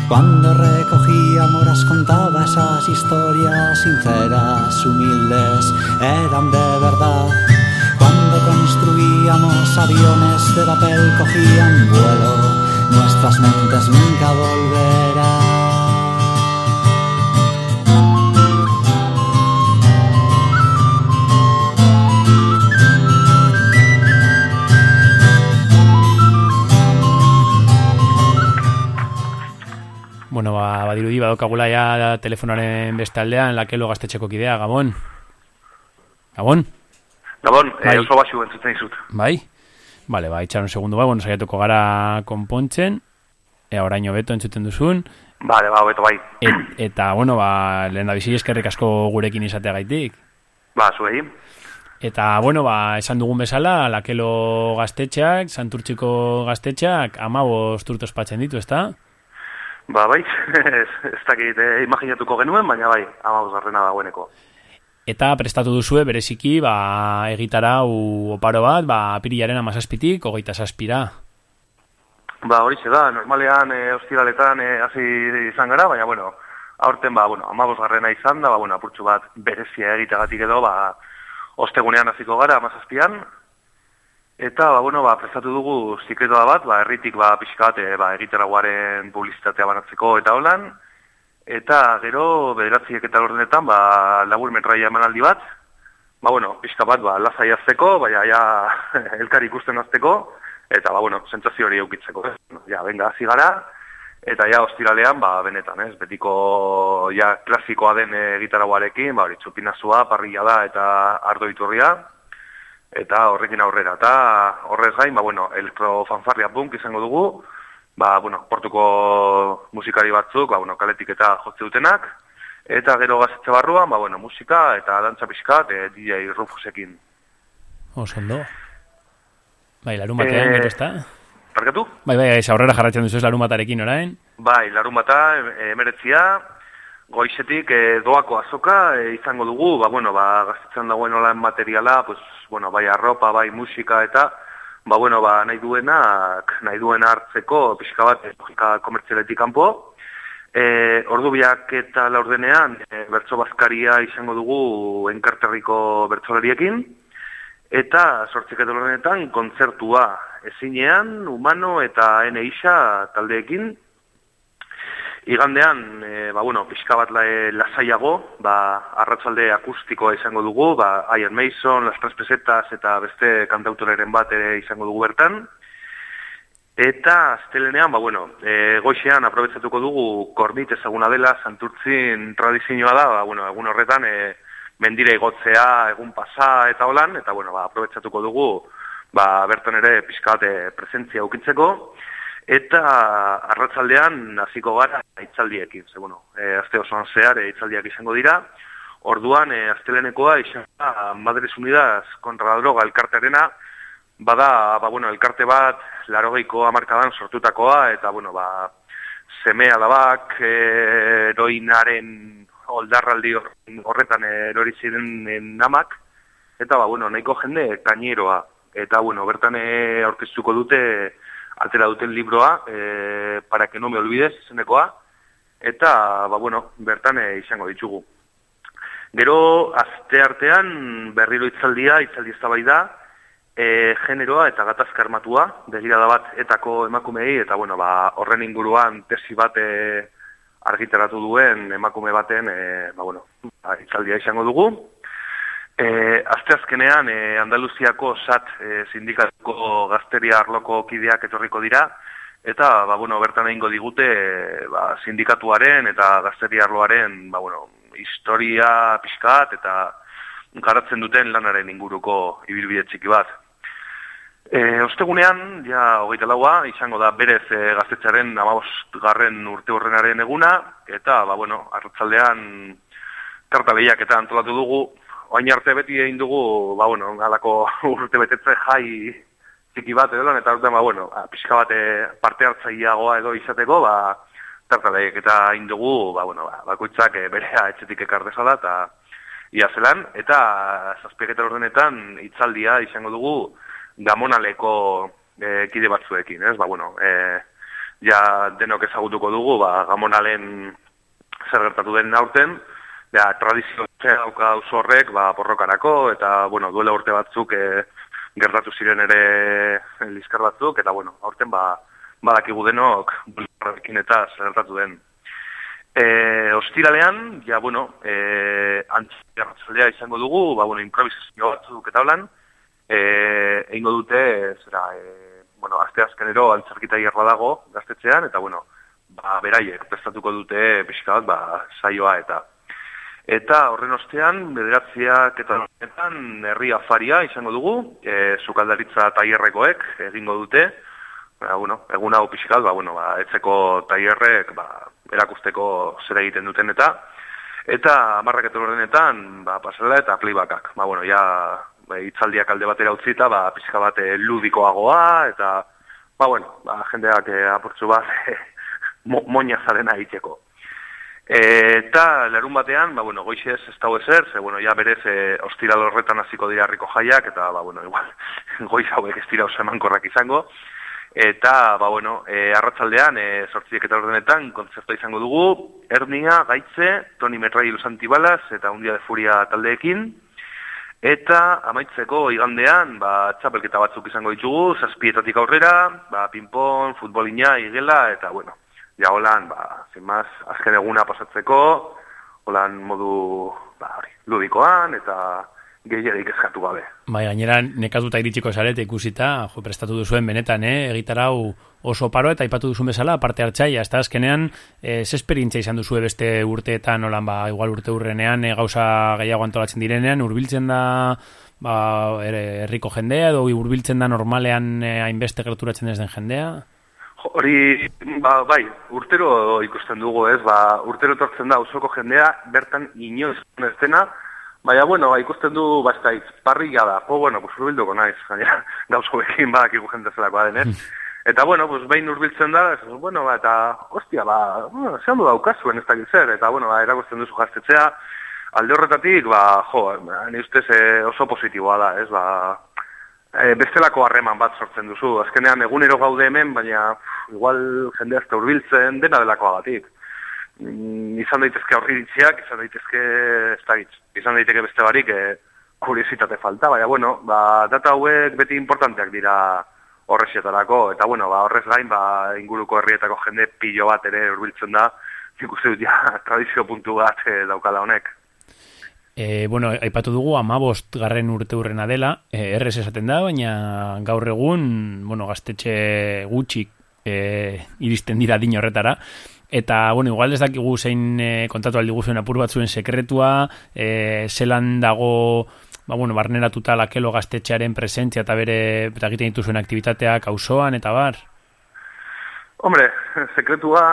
Cuando recogía moras contaba esas historias sinceras, humildes, eran de verdad. Construíamos aviones de papel cogían vuelo, nuestras mentes nunca volverán. Bueno, ba, badirudi, badokagula ja telefonaren bestaldean, lakelo gaztetxeko kidea, Gabon. Gabon? Gabon, Bai. eh, oso basu entzuten izut. Bai? Bale, ba, itxaron segundu ba, bueno, saiatuko gara konpontzen, ea oraino beto entzuten duzun, Bale, ba, beto bai. et, eta, bueno, ba, lehen da bizi eskerrik asko gurekin izateagaitik. Ba, zuei. Eta, bueno, ba, esan dugun bezala, lakelo gaztetxeak, santurtziko gaztetxeak, amabost urte ospatzen ditu, ezta? Ba, bai, ez, ez dakit eh, imaginatuko genuen, baina bai, amabuz garrena dagoeneko. Eta prestatu duzue bereziki, ba, egitara u oparo bat, ba, apirilaren amazazpitik, hogeita zazpira. Ba, hori da, normalean e, ostiraletan eh, hasi izan gara, baina, bueno, aurten, ba, bueno, amabuz garrena izan da, ba, bueno, apurtxu bat berezia egitegatik edo, ba, ostegunean hasiko gara, amazazpian, Eta, ba, bueno, ba, prestatu dugu zikletoa bat, ba, erritik, ba, pixka bat, e, ba, egitaragoaren publizitatea banatzeko eta holan. Eta, gero, bederatziek eta ordenetan, ba, labur metraia emanaldi bat. Ba, bueno, pixka bat, ba, lasai azteko, baina, ja, elkar ikusten azteko. Eta, ba, bueno, sentsazio hori eukitzeko, ez? Ja, venga, hasi gara. Eta, ja, ostiralean, ba, benetan, ez? Betiko, ja, klasikoa den egitaragoarekin, ba, hori, txupinazua, parrilla da eta ardo iturria eta horrekin aurrera. Eta horrez gain, ba, bueno, elektrofanfarria punk izango dugu, ba, bueno, portuko musikari batzuk, ba, bueno, kaletik eta jotze dutenak, eta gero gazetze barruan, ba, bueno, musika eta dantza pixkat, e, DJ Rufusekin. Oso ondo. Bai, larun batean, Eh, gero ezta? Parkatu? Bai, bai, ez aurrera jarratzen duzu ez larun batarekin orain. Bai, larun bata, e, emeretzia, goizetik e, doako azoka e, izango dugu, ba, bueno, ba, gaztetzen dagoen olan materiala, pues, bueno, bai arropa, bai musika eta, ba, bueno, ba, nahi duenak, nahi duena hartzeko, pixka bat, e, logika komertzialetik kanpo. E, ordu biak eta laurdenean, e, bertso bazkaria izango dugu enkarterriko bertsolariekin, eta sortzik laurdenetan kontzertua ezinean, humano eta ene isa taldeekin, Igandean, e, ba, bueno, pixka bat la, e, lasaiago, ba, arratsalde akustikoa izango dugu, ba, Iron Mason, Las Tres Pesetas eta beste kantautoreren bat ere izango dugu bertan. Eta astelenean, ba, bueno, e, goixean aprobetsatuko dugu kornit ezaguna dela, santurtzin tradizioa da, ba, bueno, egun horretan e, mendire igotzea, egun pasa eta holan, eta bueno, ba, aprobetsatuko dugu, ba, bertan ere pixka bat presentzia ukitzeko, Eta arratzaldean hasiko gara hitzaldiekin, ze bueno, e, aste osoan zehar e, hitzaldiak izango dira. Orduan e, astelenekoa izan da Madres Unidas kontra la droga elkartearena, bada ba bueno, elkarte bat 80ko hamarkadan sortutakoa eta bueno, ba seme alabak e, heroinaren oldarraldi horretan erori ziren namak. Eta ba bueno, nahiko jende kaineroa. Eta bueno, bertan aurkeztuko dute atera duten libroa, e, para que no me olvides, izenekoa, eta, ba, bueno, bertan e, izango ditugu. Gero, azte artean, berriro itzaldia, itzaldi ez da, e, generoa eta gatazka armatua, begirada bat etako emakumei, eta, bueno, ba, horren inguruan tesi bat e, argitaratu duen emakume baten, e, ba, bueno, ba, itzaldia izango dugu. E, azte azkenean, e, Andaluziako SAT e, sindikatuko gazteria arloko kideak etorriko dira, eta ba, bueno, bertan egingo digute e, ba, sindikatuaren eta gazteria arloaren ba, bueno, historia pixkat eta garatzen duten lanaren inguruko ibilbide txiki bat. E, ostegunean, ja, hogeita laua, izango da berez e, gaztetxaren amabost garren urte horrenaren eguna, eta, ba, bueno, arratzaldean karta behiak eta antolatu dugu, Oain arte beti egin dugu, ba, bueno, galako urte betetze jai txiki bat edo, eta urte, ba, bueno, pixka bat parte hartzaileagoa edo izateko, ba, tartalek eta indugu, ba, bueno, ba, bakoitzak e, berea etxetik ekar dezala, eta ia zelan, eta zazpieketa ordenetan itzaldia izango dugu gamonaleko e, kide batzuekin, ez? Ba, bueno, e, ja denok ezagutuko dugu, ba, gamonalen zer gertatu den aurten, ja, tradizio dauka oso horrek, ba, porrokarako, eta, bueno, duela urte batzuk e, gertatu ziren ere liskar batzuk, eta, bueno, aurten, ba, badakigu denok, bulgarrekin eta zer gertatu den. E, ostiralean, ja, bueno, e, antziarratzaldea izango dugu, ba, bueno, improvisazio batzuk eta holan, e, eingo dute, zera, e, bueno, azte azkenero antzarkita hierra dago gaztetzean, eta, bueno, ba, beraiek, prestatuko dute pixka bat, ba, saioa eta Eta horren ostean, bederatziak eta horretan herri afaria izango dugu, e, zukaldaritza taierrekoek egingo dute, ba, bueno, egun hau pixikal, ba, bueno, ba, etzeko taierrek ba, erakusteko zer egiten duten eta, eta marrak eta horrenetan, ba, pasarela eta playbacak. Ba, bueno, ja, ba, itzaldiak alde batera utzita, ba, pixka bat e, ludikoagoa, eta, ba, bueno, ba, jendeak e, apurtzu bat, mo, moña zarena egiteko. Eta larun batean, ba, bueno, goixez ez dago ezer, ze, bueno, ja berez e, ostiral horretan hasiko dira harriko jaiak, eta, ba, bueno, igual, goiz hauek ez dira oso emankorrak izango. Eta, ba, bueno, e, arratzaldean, e, sortziek eta ordenetan, kontzertua izango dugu, Ernia, Gaitze, Toni Metrai Lusantibalaz, eta Undia de Furia taldeekin. Eta, amaitzeko, igandean, ba, txapelketa batzuk izango ditugu, zazpietatik aurrera, ba, pinpon, futbolina, igela, eta, bueno, ja holan, ba, zin maz, azken eguna pasatzeko, holan modu, ba, hori, ludikoan, eta gehiadik ezkatu gabe. Bai, gainera, nekatuta iritsiko esarete ikusita, jo, prestatu duzuen benetan, eh, egitarau oso paro eta ipatu duzun bezala, parte hartzaia, ez da, azkenean, eh, ze esperientzia izan duzu beste urteetan, holan, ba, igual urte urrenean, eh, gauza gehiago antolatzen direnean, urbiltzen da, ba, herriko jendea, edo urbiltzen da normalean eh, hainbeste gerturatzen ez den jendea? Hori, ba, bai, urtero ikusten dugu ez, ba, urtero tortzen da usoko jendea, bertan inoiz ez dena, baina, bueno, ba, ikusten du, ba, ez parri da, po, bueno, pues urbilduko naiz, gaina, gauzo bekin badak iku jende zelakoa denez. Hmm. Eta, bueno, pues, behin urbiltzen da, ez, bueno, ba, eta, hostia, ba, bueno, zehan du daukazuen ez dakit zer, eta, bueno, ba, erakusten duzu jaztetzea, alde horretatik, ba, jo, ni ustez eh, oso positiboa da, ez, ba, e, bestelako harreman bat sortzen duzu. Azkenean egunero gaude hemen, baina igual jende azte urbiltzen dena delako agatik. Mm, izan daitezke ditziak, izan daitezke ez izan daiteke beste barik e, kuriositate falta, baina bueno, ba, data hauek beti importanteak dira horrexetarako, eta bueno, ba, horrez gain, ba, inguruko herrietako jende pilo bat ere urbiltzen da, ikusi dut ja, tradizio puntu bat e, daukala honek. E, bueno, aipatu dugu amabost garren urte hurrena dela, e, errez esaten da, baina gaur egun, bueno, gaztetxe gutxik e, iristen dira din horretara, eta, bueno, igual ez dakigu zein e, kontatu aldi guzuen apur batzuen sekretua, e, zelan dago, ba, bueno, barneratuta lakelo gaztetxearen presentzia eta bere, eta egiten dituzuen aktivitateak auzoan eta bar? Hombre, sekretua,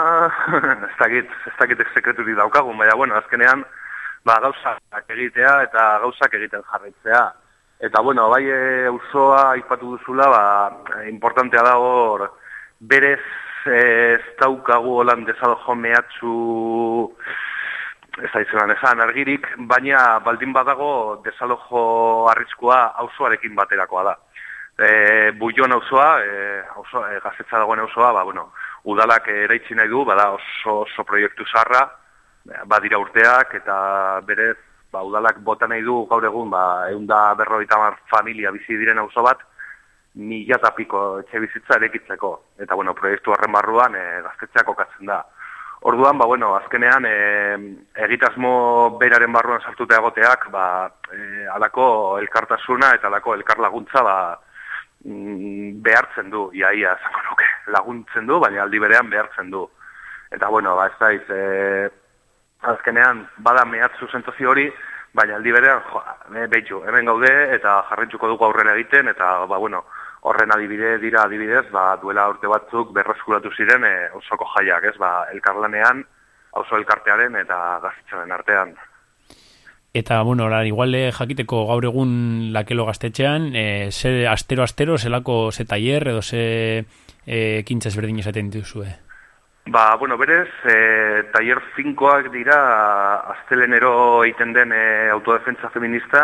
ez dakit, ez dakit sekreturik daukagun, baina, bueno, azkenean, ba, gauzak egitea eta gauzak egiten jarraitzea. Eta, bueno, bai auzoa ipatu duzula, ba, importantea da hor, berez ez daukagu holan desalojo mehatzu, ez da izan esan argirik, baina baldin badago desalojo arriskua auzoarekin baterakoa da. E, buion auzoa, e, auzo, e, dagoen auzoa, ba, bueno, udalak eraitzi nahi du, bada oso, oso proiektu zarra, badira urteak eta berez ba, udalak bota nahi du gaur egun ba, eunda berroita familia bizi diren auzo bat mila eta piko etxe bizitza erekitzeko. Eta bueno, proiektu horren barruan e, gaztetxeak okatzen da. Orduan, ba, bueno, azkenean e, egitasmo beraren barruan sartuta egoteak ba, e, alako elkartasuna eta alako elkar laguntza ba, mm, behartzen du, iaia, zango nuke, laguntzen du, baina aldi berean behartzen du. Eta bueno, ba, ez daiz, e, azkenean bada mehatzu sentozio hori, baina aldi berean, jo, behitxu, hemen gaude eta jarrentzuko dugu aurrera egiten, eta, ba, bueno, horren adibide dira adibidez, ba, duela urte batzuk berroskuratu ziren e, osoko jaiak, ez, ba, elkarlanean, auzo elkartearen eta gazitzaren artean. Eta, bueno, ora, igual jakiteko gaur egun lakelo gaztetxean, e, ze astero-astero, zelako ze taller edo ze e, kintza ezberdin esaten dituzue? Ba, bueno, berez, e, taier finkoak dira aztelenero egiten den e, autodefentza feminista,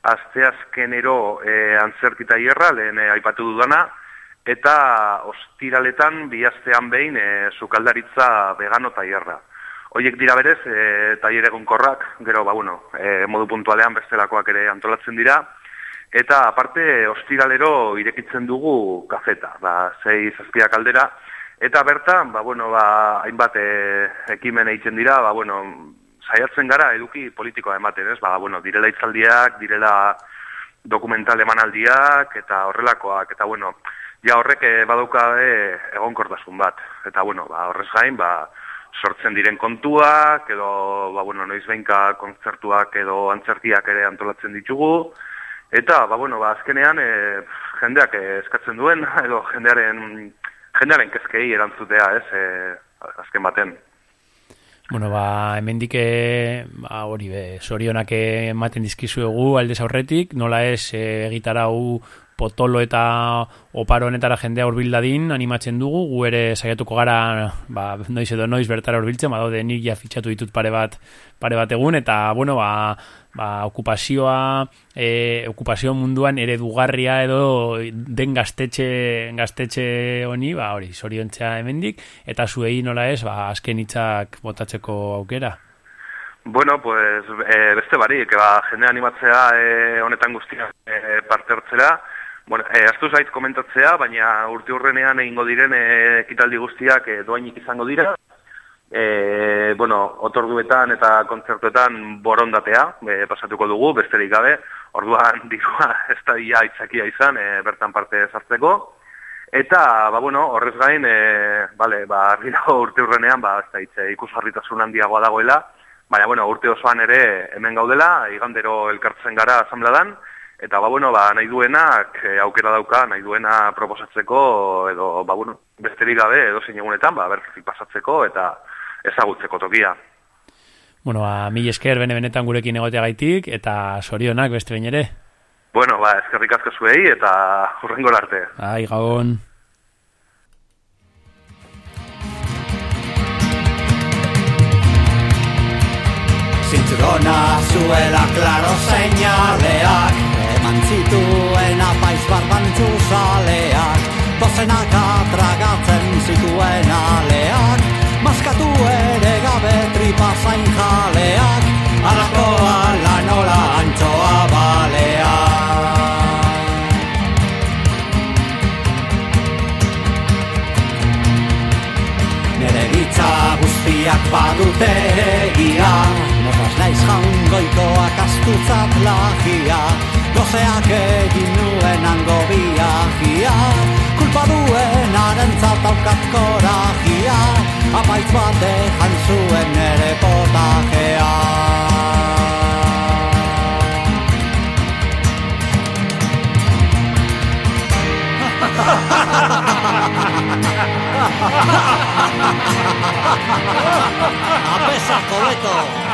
azte azkenero e, antzerki taierra, lehen e, aipatu dudana, eta ostiraletan bihaztean behin e, sukaldaritza vegano taierra. Hoiek dira berez, e, taier egonkorrak, gero, ba, bueno, e, modu puntualean bestelakoak ere antolatzen dira, eta aparte, ostiralero irekitzen dugu kafeta, ba, zei zazpiak aldera, Eta bertan, ba, bueno, ba, hainbat e, ekimen egiten dira, ba, bueno, saiatzen gara eduki politikoa ematen, ez? Ba, bueno, direla itzaldiak, direla dokumental emanaldiak, eta horrelakoak, eta bueno, ja horrek eh, badauka egonkortasun bat. Eta bueno, ba, horrez gain, ba, sortzen diren kontuak, edo, ba, bueno, noiz behinka kontzertuak edo antzertiak ere antolatzen ditugu, eta, ba, bueno, ba, azkenean, e, jendeak eskatzen duen, edo jendearen jendearen kezkei erantzutea, ez, e, azken baten. Bueno, ba, hemen dike, ba, hori be, sorionak ematen dizkizuegu aldez aurretik, nola ez, e, egitarau potolo eta oparo honetara jendea urbildadin animatzen dugu, gu ere saiatuko gara ba, noiz edo noiz bertara urbiltzen, badaude nik ja fitxatu ditut pare bat pare bat egun, eta bueno, ba, ba, okupazioa, e, okupazio munduan eredugarria edo den gaztetxe, gaztetxe honi, ba, hori, zoriontzea hemendik, eta zuei nola ez, ba, azken hitzak botatzeko aukera. Bueno, pues, e, beste barik, ba, jende animatzea e, honetan guztia e, parte hartzera, Bueno, e, astu zait komentatzea, baina urte hurrenean egingo diren e, ekitaldi guztiak e, doainik izango dira, e, bueno, otorduetan eta kontzertuetan borondatea e, pasatuko dugu, besterik gabe, orduan dirua ez da ia itzakia izan e, bertan parte zartzeko, eta, ba, bueno, horrez gain, e, bale, ba, arginago urte urrenean, ba, ez da itze, ikusgarritasun handiagoa dagoela, baina, bueno, urte osoan ere hemen gaudela, igandero elkartzen gara asambladan, eta, ba, bueno, ba, nahi duenak e, aukera dauka, nahi duena proposatzeko, edo, ba, bueno, besterik gabe, edo zein egunetan, ba, berzik pasatzeko, eta, ezagutzeko tokia. Bueno, a ba, mi esker bene benetan gurekin egoteagaitik eta sorionak beste bain ere. Bueno, ba, eskerrik asko zuei eta hurrengo arte. Ai, gabon. Zintzurona zuela klaro seinaleak Eman zituen astutzat lagia Gozeak egin nuen ango biagia Kulpa duen arentzat aukat koragia Apaitz bat dejan zuen ere potajea Apesa, Coleto!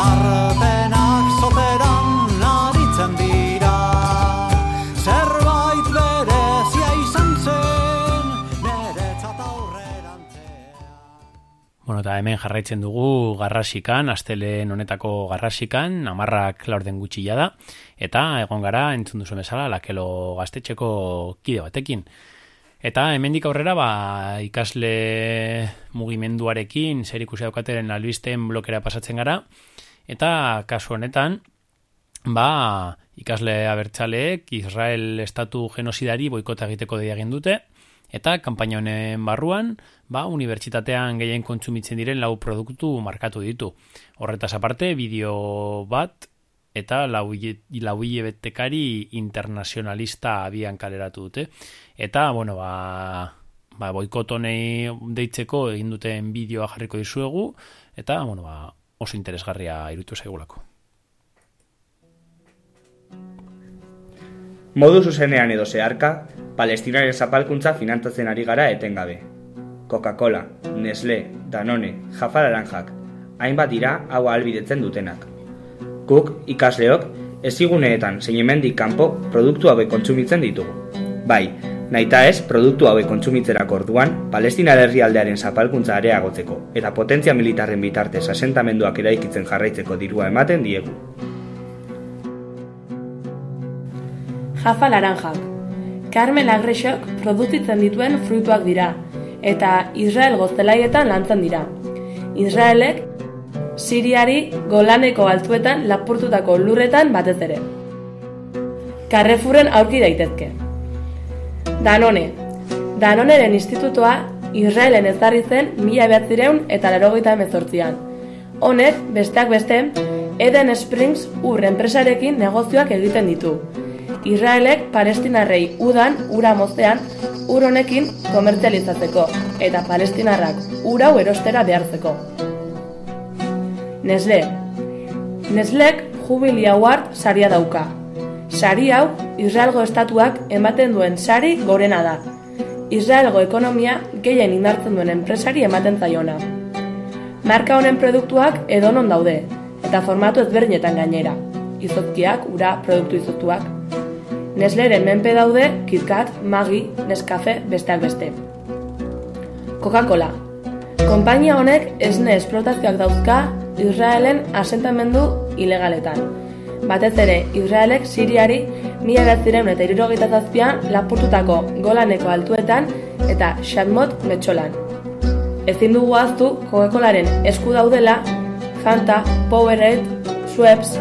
Harpenak zoteran naritzen Zerbait berezia izan zen Neretzat aurrerantzea Bueno, eta hemen jarraitzen dugu garrasikan, astelen honetako garrasikan, amarrak laurden gutxila da, eta egon gara entzun duzu bezala lakelo gaztetxeko kide batekin. Eta hemendik aurrera ba, ikasle mugimenduarekin zer ikusi daukateren albisten blokera pasatzen gara eta kasu honetan, ba, ikasle abertzaleek Israel estatu genosidari boikota egiteko deia dute, Eta kanpaina honen barruan, ba, unibertsitatean gehien kontsumitzen diren lau produktu markatu ditu. Horretaz aparte, bideo bat eta lau hile betekari internazionalista abian kaleratu dute. Eta, bueno, ba, ba, boikotonei deitzeko egin duten bideoa jarriko dizuegu, eta, bueno, ba, oso interesgarria irutu zaigulako. Modu zuzenean edo zeharka, Palestinaren zapalkuntza finantzatzen ari gara etengabe. Coca-Cola, Nestle, Danone, Jafar Aranjak, hainbat dira hau albidetzen dutenak. Kuk, ikasleok, eziguneetan zein kanpo produktu hauek kontsumitzen ditugu. Bai, naita ez, produktu hauek kontsumitzerak orduan, Palestina herrialdearen zapalkuntza areagotzeko eta potentzia militarren bitartez asentamenduak eraikitzen jarraitzeko dirua ematen diegu. Jafa laranjak, Carmel Agresok produzitzen dituen fruituak dira, eta Israel goztelaietan lantzen dira. Israelek Siriari golaneko altuetan lapurtutako lurretan batez ere. Carrefurren aurki daitezke. Danone. Danoneren institutoa Israelen ezarri zen mila behatzireun eta larogeita emezortzian. Honek, besteak beste, Eden Springs ur enpresarekin negozioak egiten ditu, Israelek palestinarrei udan ura mozean ur honekin komertzializatzeko eta palestinarrak ura hau erostera behartzeko. Nesle Neslek Jubilee Award saria dauka. Sari hau Israelgo estatuak ematen duen sari gorena da. Israelgo ekonomia gehien indartzen duen enpresari ematen zaiona. Marka honen produktuak edonon daude, eta formatu ezberdinetan gainera. Izotkiak, ura, produktu izotuak, Nesleren menpe daude KitKat, Magi, Nescafe, besteak beste. Coca-Cola. Konpainia honek esne esplotazioak dauzka Israelen asentamendu ilegaletan. Batez ere, Israelek Siriari mila batziren eta irurogeita zazpian lapurtutako golaneko altuetan eta Shadmot metxolan. Ezin dugu aztu Coca-Colaren esku daudela Fanta, Powerade, Schweppes,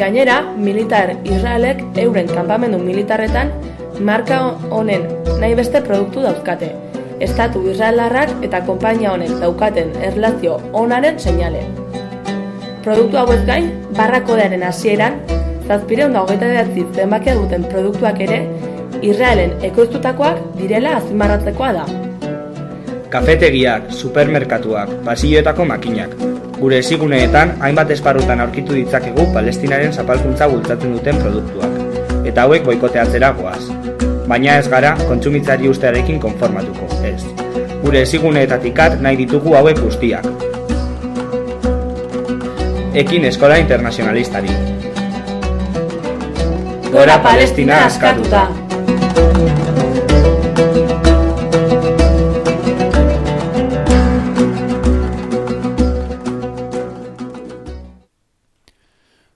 Gainera, militar Israelek euren kanpamendu militarretan marka honen nahi beste produktu dauzkate. Estatu Israelarrak eta konpainia honek daukaten erlazio onaren seinale. Produktu hauez gain, barrakodearen hasieran, zazpireun da hogeita behatzi zenbakia duten produktuak ere, Israelen ekoiztutakoak direla azpimarratzekoa da. Kafetegiak, supermerkatuak, pasilloetako makinak, Gure esiguneetan, hainbat esparrutan aurkitu ditzakegu palestinaren zapalkuntza bultzatzen duten produktuak, eta hauek boikoteatzera goaz. Baina ez gara, kontsumitzari ustearekin konformatuko, ez. Gure esiguneetatik nahi ditugu hauek guztiak. Ekin eskola internazionalistari. Gora Palestina askatuta!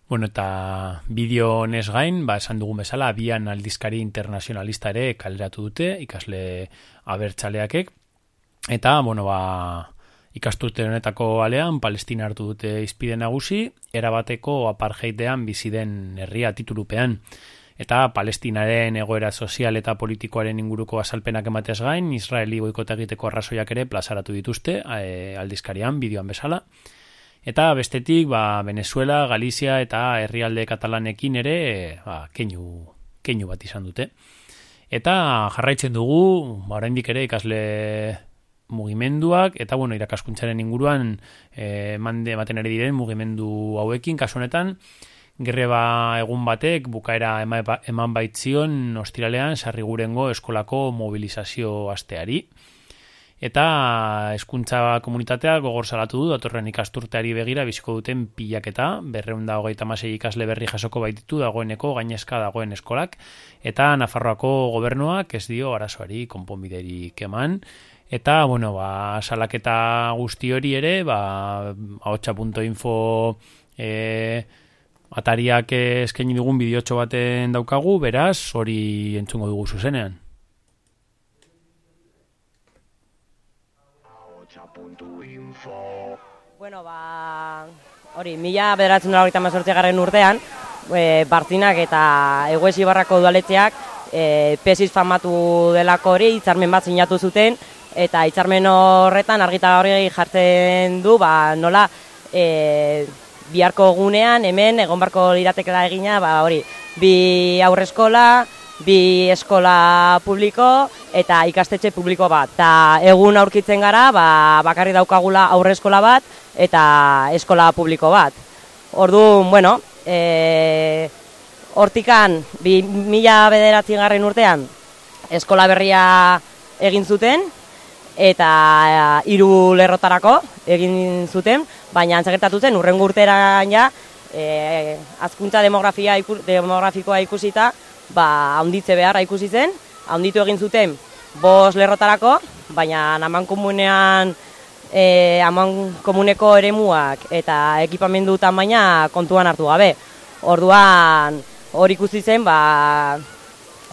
Bueno, eta bideo honez gain, ba, esan dugun bezala, abian aldizkari internazionalista ere kaleratu dute, ikasle abertzaleakek. Eta, bueno, ba, ikasturte honetako alean, Palestina hartu dute izpide nagusi, erabateko apartheidean bizi den herria titulupean. Eta Palestinaren egoera sozial eta politikoaren inguruko azalpenak emateaz gain, Israeli boikota egiteko arrazoiak ere plazaratu dituzte, e, aldizkarian, bideoan bezala. Eta bestetik, ba, Venezuela, Galizia eta herrialde katalanekin ere, ba, keinu, keinu bat izan dute. Eta jarraitzen dugu, ba, oraindik ere ikasle mugimenduak, eta bueno, irakaskuntzaren inguruan e, mande ematen ari diren mugimendu hauekin, kasu honetan, greba egun batek bukaera eman baitzion ostiralean sarrigurengo eskolako mobilizazio asteari. Eta eskuntza komunitatea gogor salatu du, datorren ikasturteari begira biziko duten pilaketa, berreunda hogeita masei ikasle berri jasoko baititu dagoeneko gainezka dagoen eskolak, eta Nafarroako gobernuak ez dio arazoari konponbideri keman, Eta, bueno, ba, salaketa guzti hori ere, ba, ahotsa.info e, atariak eskaini dugun bideotxo baten daukagu, beraz, hori entzungo dugu zuzenean. Bueno, ba, hori, mila bederatzen dara horita mazortziagaren urtean, e, Bartzinak eta Eguesi Barrako udaletxeak e, pesiz famatu delako hori, hitzarmen bat sinatu zuten, eta hitzarmen horretan argita hori jartzen du, ba, nola, e, biharko gunean, hemen, egon barko liratekela egina, ba, hori, bi aurreskola, bi eskola publiko eta ikastetxe publiko bat. Ta egun aurkitzen gara, ba, bakarri daukagula aurre eskola bat eta eskola publiko bat. Orduan, bueno, e, hortikan, bi mila bederatzi garren urtean, eskola berria egin zuten, eta hiru lerrotarako egin zuten, baina antzagertatu zen, urren urteran ja, e, azkuntza demografia, demografikoa ikusita, ba, haunditze beharra ikusi zen, haunditu egin zuten bos lerrotarako, baina aman komunean e, aman komuneko eremuak eta ekipamendu tamaina kontuan hartu gabe. Orduan hor ikusi zen ba,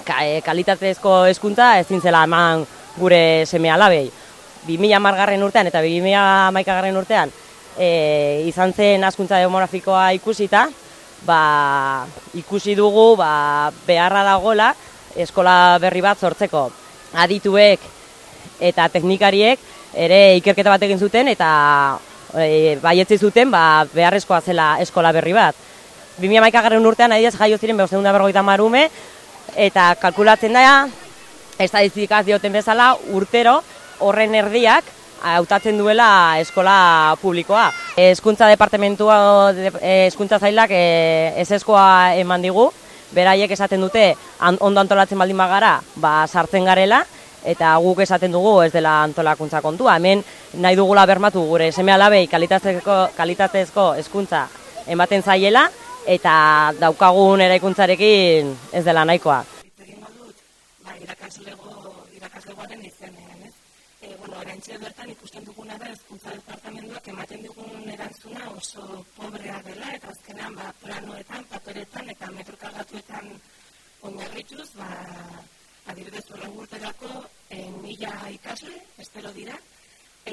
ka, e, kalitatezko hezkuntza ezin zela eman gure seme alabei. 2000 margarren urtean eta 2000 maikagarren urtean e, izan zen askuntza demografikoa ikusita, ba, ikusi dugu ba, beharra dagola eskola berri bat sortzeko. Adituek eta teknikariek ere ikerketa bat egin zuten eta e, baietzi zuten ba, beharrezkoa zela eskola berri bat. 2000 garren urtean adidez jaio ziren behar segunda berrogeita marume eta kalkulatzen da estadistikaz dioten bezala urtero horren erdiak hautatzen duela eskola publikoa. Hezkuntza departamentua hezkuntza zailak e, ez eskoa eman digu. Beraiek esaten dute ondo antolatzen baldin bagara, ba sartzen garela eta guk esaten dugu ez dela antolakuntza kontua. Hemen nahi dugula bermatu gure seme alabei kalitatezko kalitatezko hezkuntza ematen zaiela eta daukagun eraikuntzarekin ez dela nahikoa. Ba, irakaslegoaren izenean, ez? E, bueno, orantxe bertan ikusten duguna da ezkuntza departamentuak ematen dugun erantzuna oso pobrea dela eta azkenean ba, planoetan, paperetan eta metrokagatuetan oinarrituz, ba, adibidez horren urterako e, mila ikasle, espero dira,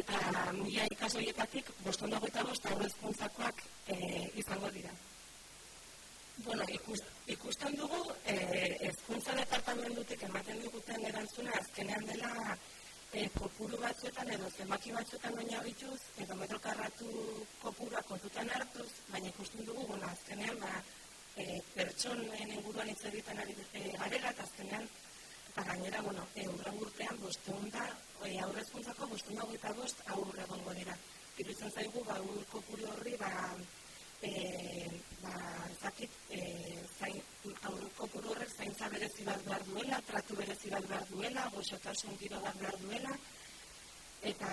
eta mila ikasleietatik boston dago eta bost aurrezkuntzakoak e, izango dira. Bueno, ikusten dugu, eh, ezkuntza departamentutik ematen diguten erantzuna azkenean dela eh, kopuru batzuetan edo zenbaki batzuetan oinarrituz edo metrokarratu kopura kontutan hartuz, baina ikusten dugu, bueno, azkenean ba, eh, pertsonen inguruan hitz egiten ari eh, garela eta azkenean eta gainera, bueno, eh, urren urtean bosteun da, eh, aurrezkuntzako bosteun eta bost aurre gongo dira. Irutzen zaigu, ba, ur kopuru horri, ba, e, ba, zakit, e, zain, aurruko buru horrek zaintza berezi bat behar duela, tratu berezi bat behar duela, goxotasun giro bat behar duela, eta,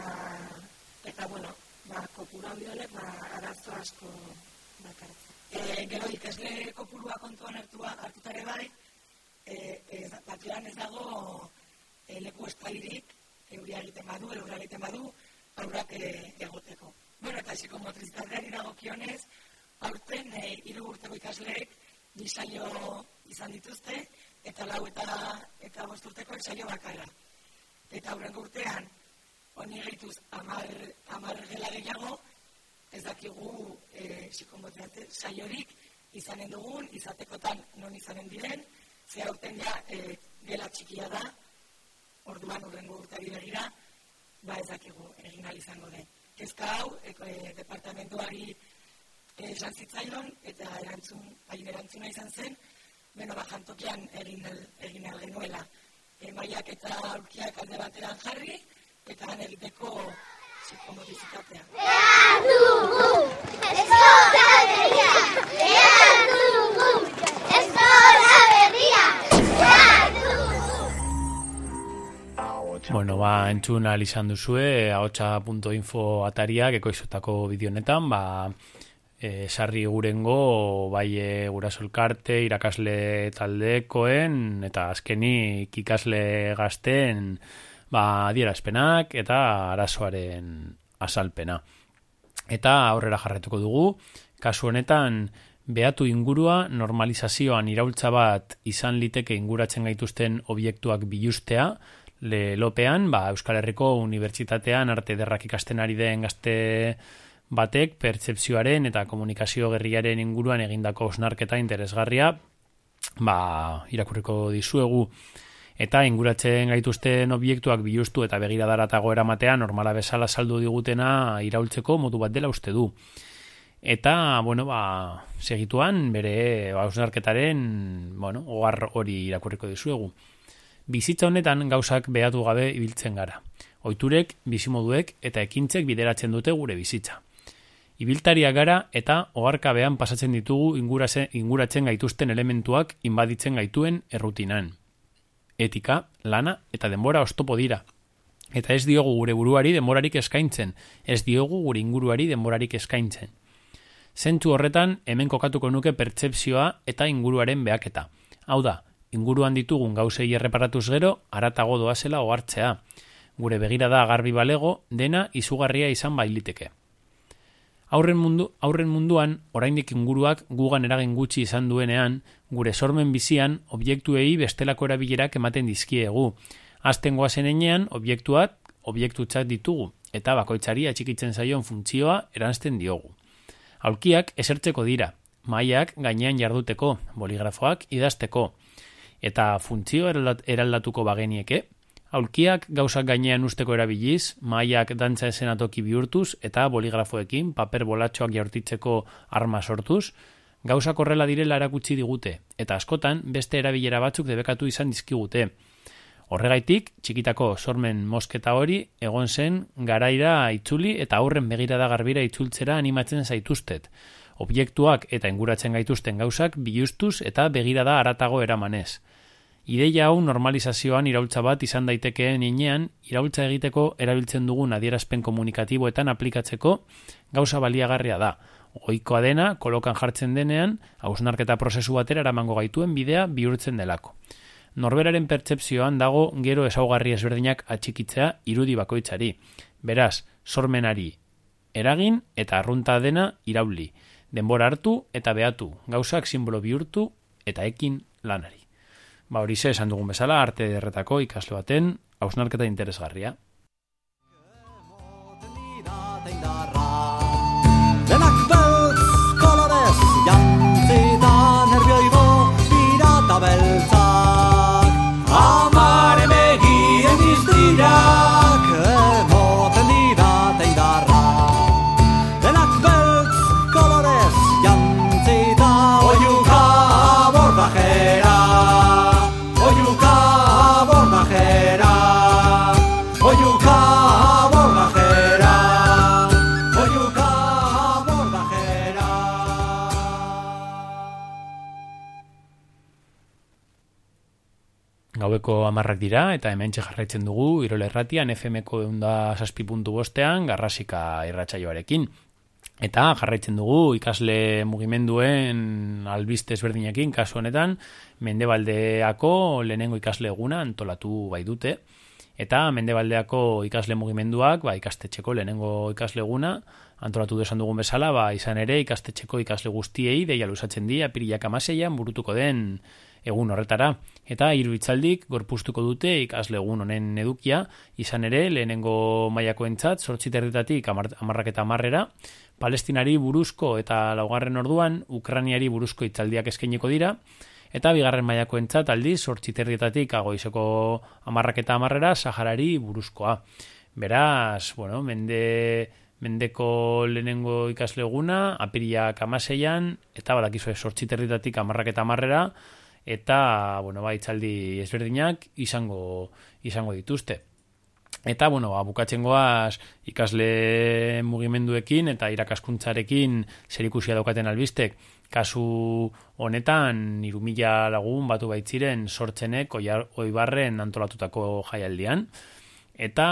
eta bueno, ba, kopuru handi honek, ba, arazo asko bakartzen. E, gero ikasle kopurua kontuan hartua hartutare bai, e, e, batioan ez dago e, leku estalirik, euria egiten badu, euria egiten badu, aurrak e, egoteko. Bueno, eta psikomotrizitateari dago kionez, aurten e, eh, iru urteko ikasleek bisaio izan dituzte, eta lau eta, eta bosturteko ensaio bakarra. Eta aurrengo urtean, honi egituz amar, amar gela gehiago, ez dakigu e, saiorik izanen dugun, izatekotan non izanen diren, ze aurten ja e, gela txikia da, orduan urrengo urteari begira, ba ez dakigu egin izango den. Kezka hau, e, departamentuari esan zitzaion, eta erantzun, hain erantzuna izan zen, beno ba, jantokian egin, egin genuela. E, maiak eta aurkiak alde batean jarri, eta han egiteko psikomodifikatea. Behar dugu! Eskola berria! Behar dugu! Eskola berria! Bueno, ba, entzun izan duzue, ahotsa.info atariak ekoizotako bideo ba, e, sarri gurengo bai e, guraso irakasle taldekoen eta azkeni ikasle gazten ba, adierazpenak eta arazoaren azalpena. Eta aurrera jarretuko dugu, kasu honetan, behatu ingurua normalizazioan iraultza bat izan liteke inguratzen gaituzten obiektuak bilustea, le lopean, ba, Euskal Herriko Unibertsitatean arte derrak ikasten ari den gazte batek pertsepzioaren eta komunikazio gerriaren inguruan egindako osnarketa interesgarria ba, irakurriko dizuegu eta inguratzen gaituzten obiektuak bilustu eta begiradaratago eramatea normala bezala saldu digutena iraultzeko modu bat dela uste du. Eta, bueno, ba, segituan bere hausnarketaren, bueno, ohar hori irakurriko dizuegu. Bizitza honetan gauzak behatu gabe ibiltzen gara. Oiturek, bizimoduek eta ekintzek bideratzen dute gure bizitza. Ibiltaria gara eta oharkabean pasatzen ditugu inguratzen gaituzten elementuak inbaditzen gaituen errutinan etika, lana eta denbora ostopo dira. Eta ez diogu gure buruari denborarik eskaintzen, ez diogu gure inguruari denborarik eskaintzen. Zentzu horretan, hemen kokatuko nuke pertsepzioa eta inguruaren beaketa. Hau da, inguruan ditugun gauzei erreparatuz gero, aratago doazela ohartzea. Gure begira da garbi balego, dena izugarria izan bailiteke. Aurren, mundu, aurren munduan, oraindik inguruak gugan eragin gutxi izan duenean, gure sormen bizian, obiektuei bestelako erabilerak ematen dizkiegu. Azten goazen enean, obiektuak, obiektutzak ditugu, eta bakoitzari atxikitzen zaion funtzioa eranzten diogu. Aulkiak esertzeko dira, maiak gainean jarduteko, boligrafoak idazteko, eta funtzio eraldatuko bagenieke, Aulkiak gauzak gainean usteko erabiliz, maiak dantza esenatoki bihurtuz eta boligrafoekin paper bolatxoak jaurtitzeko arma sortuz, gauzak horrela direla erakutsi digute, eta askotan beste erabilera batzuk debekatu izan dizkigute. Horregaitik, txikitako sormen mosketa hori egon zen garaira itzuli eta aurren begirada garbira itzultzera animatzen zaituztet. Objektuak eta inguratzen gaituzten gauzak bilustuz eta begirada aratago eramanez. Ideia hau normalizazioan iraultza bat izan daitekeen inean, iraultza egiteko erabiltzen dugun adierazpen komunikatiboetan aplikatzeko gauza baliagarria da. Oikoa dena, kolokan jartzen denean, hausnarketa prozesu batera eramango gaituen bidea bihurtzen delako. Norberaren pertsepzioan dago gero esaugarri ezberdinak atxikitzea irudi bakoitzari. Beraz, sormenari eragin eta arrunta dena irauli. Denbora hartu eta behatu, gauzak simbolo bihurtu eta ekin lanari. Ba hori esan dugun bezala, arte derretako ikasle baten, hausnarketa interesgarria. Gaueko amarrak dira eta hemen jarraitzen dugu Irole Erratian FM-ko eunda saspi bostean garrasika irratsaioarekin. Eta jarraitzen dugu ikasle mugimenduen albiste ezberdinekin kasu honetan Mendebaldeako lehenengo ikasle eguna antolatu bai dute eta Mendebaldeako ikasle mugimenduak ba, ikastetxeko lehenengo ikasle eguna antolatu desan dugun bezala ba, izan ere ikastetxeko ikasle guztiei deia lusatzen di apirilak amaseian burutuko den egun horretara. Eta hiru hitzaldik gorpustuko dute ikasle egun honen edukia, izan ere lehenengo mailako entzat, sortzi territatik amarrak eta amarrera, palestinari buruzko eta laugarren orduan, ukraniari buruzko hitzaldiak eskainiko dira, eta bigarren mailako entzat aldiz, sortzi territatik agoizeko amarrak eta amarrera, saharari buruzkoa. Beraz, bueno, mende mendeko lehenengo ikasle eguna, apiriak amaseian, eta badakizue sortzi territatik amarrak eta amarrera, eta bueno, ba, itzaldi ezberdinak izango izango dituzte. Eta, bueno, ba, bukatzen goaz ikasle mugimenduekin eta irakaskuntzarekin zerikusia daukaten albistek. Kasu honetan, irumila lagun batu baitziren sortzenek oibarren antolatutako jaialdian. Eta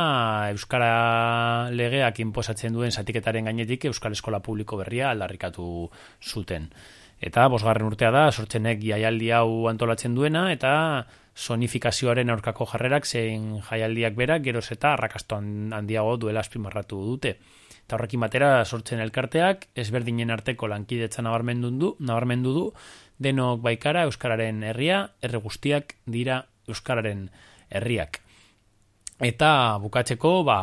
Euskara legeak inposatzen duen zatiketaren gainetik Euskal Eskola Publiko berria aldarrikatu zuten. Eta bosgarren urtea da, sortzenek jaialdi hau antolatzen duena, eta sonifikazioaren aurkako jarrerak zein jaialdiak berak geroz eta arrakasto handiago duela azpimarratu dute. Eta horrekin batera sortzen elkarteak, ezberdinen arteko lankidetza nabarmendu du, nabarmendu du, denok baikara Euskararen herria, erre guztiak dira Euskararen herriak. Eta bukatzeko, ba,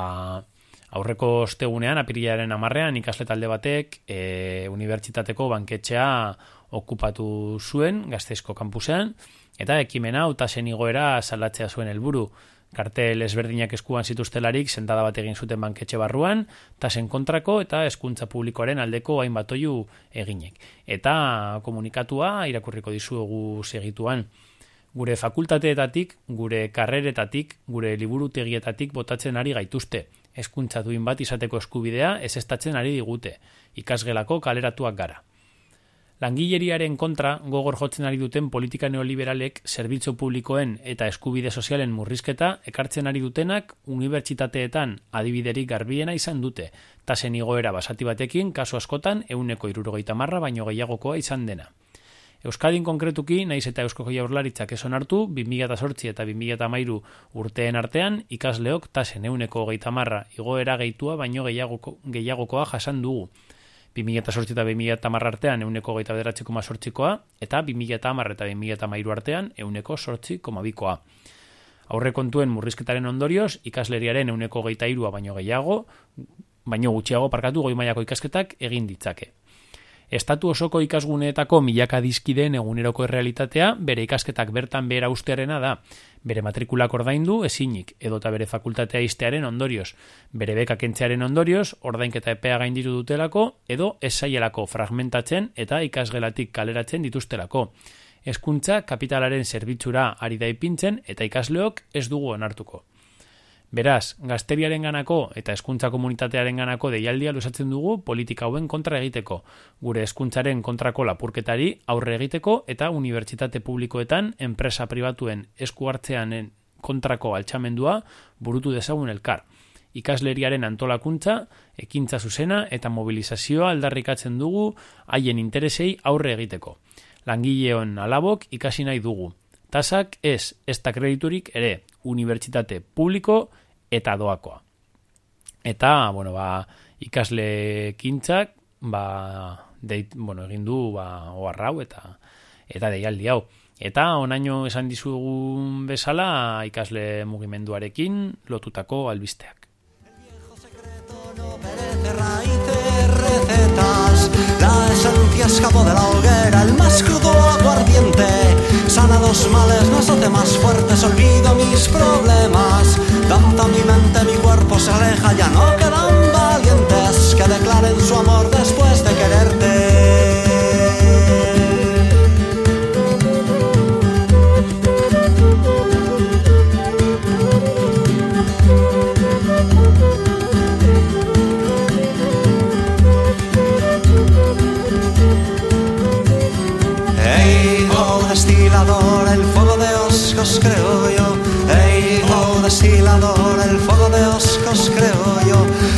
aurreko ostegunean, apirilaren amarrean, ikasle talde batek, e, unibertsitateko banketxea okupatu zuen, gazteizko kampusean, eta ekimena utasen igoera salatzea zuen helburu kartel ezberdinak eskuan zituztelarik sentada bat egin zuten banketxe barruan, tasen kontrako eta hezkuntza publikoaren aldeko hainbat oiu eginek. Eta komunikatua irakurriko dizuegu segituan. Gure fakultateetatik, gure karreretatik, gure liburutegietatik botatzen ari gaituzte. Hezkuntza duin bat izateko eskubidea ez estatzen ari digute. Ikasgelako kaleratuak gara. Langileriaren kontra gogor jotzen ari duten politika neoliberalek zerbitzu publikoen eta eskubide sozialen murrizketa ekartzen ari dutenak unibertsitateetan adibiderik garbiena izan dute, tasen igoera basati batekin kasu askotan euneko irurogeita marra baino gehiagokoa izan dena. Euskadin konkretuki, naiz eta Eusko Jaurlaritzak eson hartu, 2008 eta 2008 urteen artean, ikasleok tasen euneko gehieta marra igoera gehitua baino gehiagoko, gehiagokoa jasan dugu, 2008 eta 2000 marra artean euneko gaita bederatzeko mazortzikoa, eta 2000 marra eta 2000 mairu artean euneko sortzi komabikoa. Aurre kontuen murrizketaren ondorioz, ikasleriaren euneko geita irua baino gehiago, baino gutxiago parkatu goi mailako ikasketak egin ditzake. Estatu osoko ikasguneetako milaka dizkideen eguneroko errealitatea bere ikasketak bertan behera ustearena da, bere matrikulak ordaindu ezinik, edota bere fakultatea iztearen ondorioz, bere bekakentzearen ondorioz, ordainketa epea gainditu dutelako, edo esaielako fragmentatzen eta ikasgelatik kaleratzen dituztelako. Hezkuntza kapitalaren zerbitzura ari da ipintzen eta ikasleok ez dugu onartuko. Beraz, gazteriaren ganako eta eskuntza komunitatearen ganako deialdia lusatzen dugu politika hauen kontra egiteko, gure eskuntzaren kontrako lapurketari aurre egiteko eta unibertsitate publikoetan enpresa pribatuen esku hartzeanen kontrako altxamendua burutu dezagun elkar. Ikasleriaren antolakuntza, ekintza zuzena eta mobilizazioa aldarrikatzen dugu haien interesei aurre egiteko. Langileon alabok ikasi nahi dugu. Tasak ez, ez krediturik ere, unibertsitate publiko eta doakoa. Eta, bueno, ba, ikasle kintzak, ba, deit, bueno, egin du, ba, oarrau eta eta deialdi hau. Eta onaino esan dizugun bezala ikasle mugimenduarekin lotutako albisteak. La esencia escapó de la hoguera, el más crudo aguardiente. Sana los males, nos hace más fuertes, olvido mis problemas. Tanta mi mente, mi cuerpo se aleja, ya no quedan valientes que declaren su amor después de quererte. Oscos creo yo. Hey ho, destilador, el fuego de Oscos creo yo.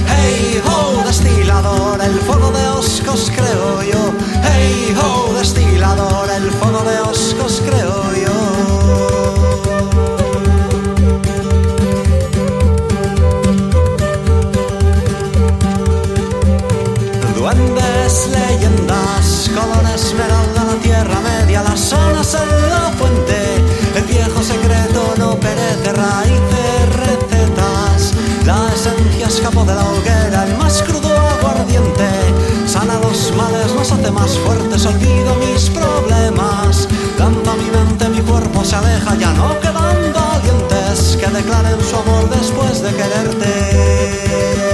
Hey ho, destilador, el fuego de Oscos creo yo. Hey ho, destilador, el fuego de Oscos creo escapó de la hoguera, el más crudo aguardiente. Sana los males, nos hace más fuertes, olvido mis problemas. Tanto mi mente, mi cuerpo se aleja, ya no quedan valientes que declaren su amor después de quererte.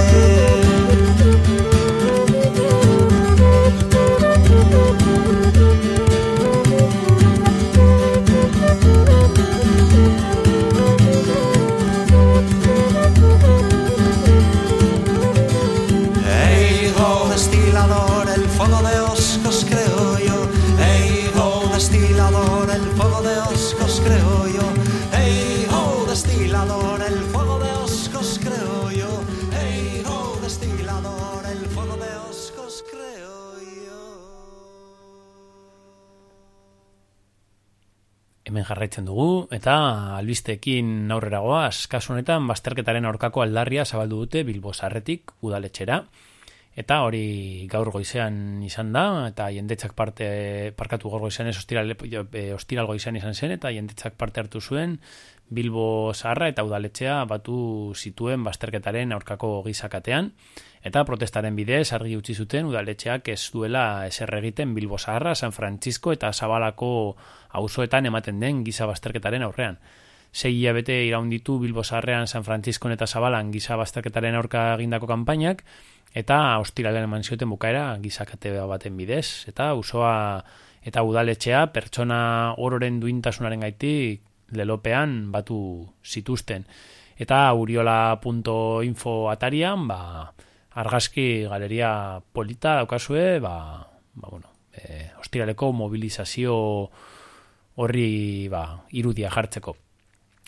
Destilador, el fuego de Oscos creo yo. Hey ho, destilador, el fuego de Oscos creo yo. hemen jarraitzen dugu, eta albisteekin aurrera goaz, kasu honetan, bazterketaren aurkako aldarria zabaldu dute Bilbo Zarretik udaletxera, eta hori gaur goizean izan da, eta jendetzak parte, parkatu gaur goizean ez ostiral, e, ostiral goizean izan zen, eta jendetzak parte hartu zuen, Bilbo Zaharra eta udaletxea batu zituen bazterketaren aurkako gizakatean, eta protestaren bidez argi utzi zuten udaletxeak ez duela eser egiten Bilbo Zaharra, San Francisco eta Zabalako auzoetan ematen den giza bazterketaren aurrean. Sei hilabete iraunditu Bilbo Zaharrean, San Francisco eta Zabalan giza bazterketaren aurka egindako kanpainak, eta ostiralen eman zioten bukaera gizakate baten bidez, eta auzoa eta udaletxea pertsona ororen duintasunaren gaitik lelopean batu zituzten. Eta uriola.info atarian, ba, argazki galeria polita daukazue, ba, ba bueno, e, ostiraleko mobilizazio horri ba, irudia jartzeko.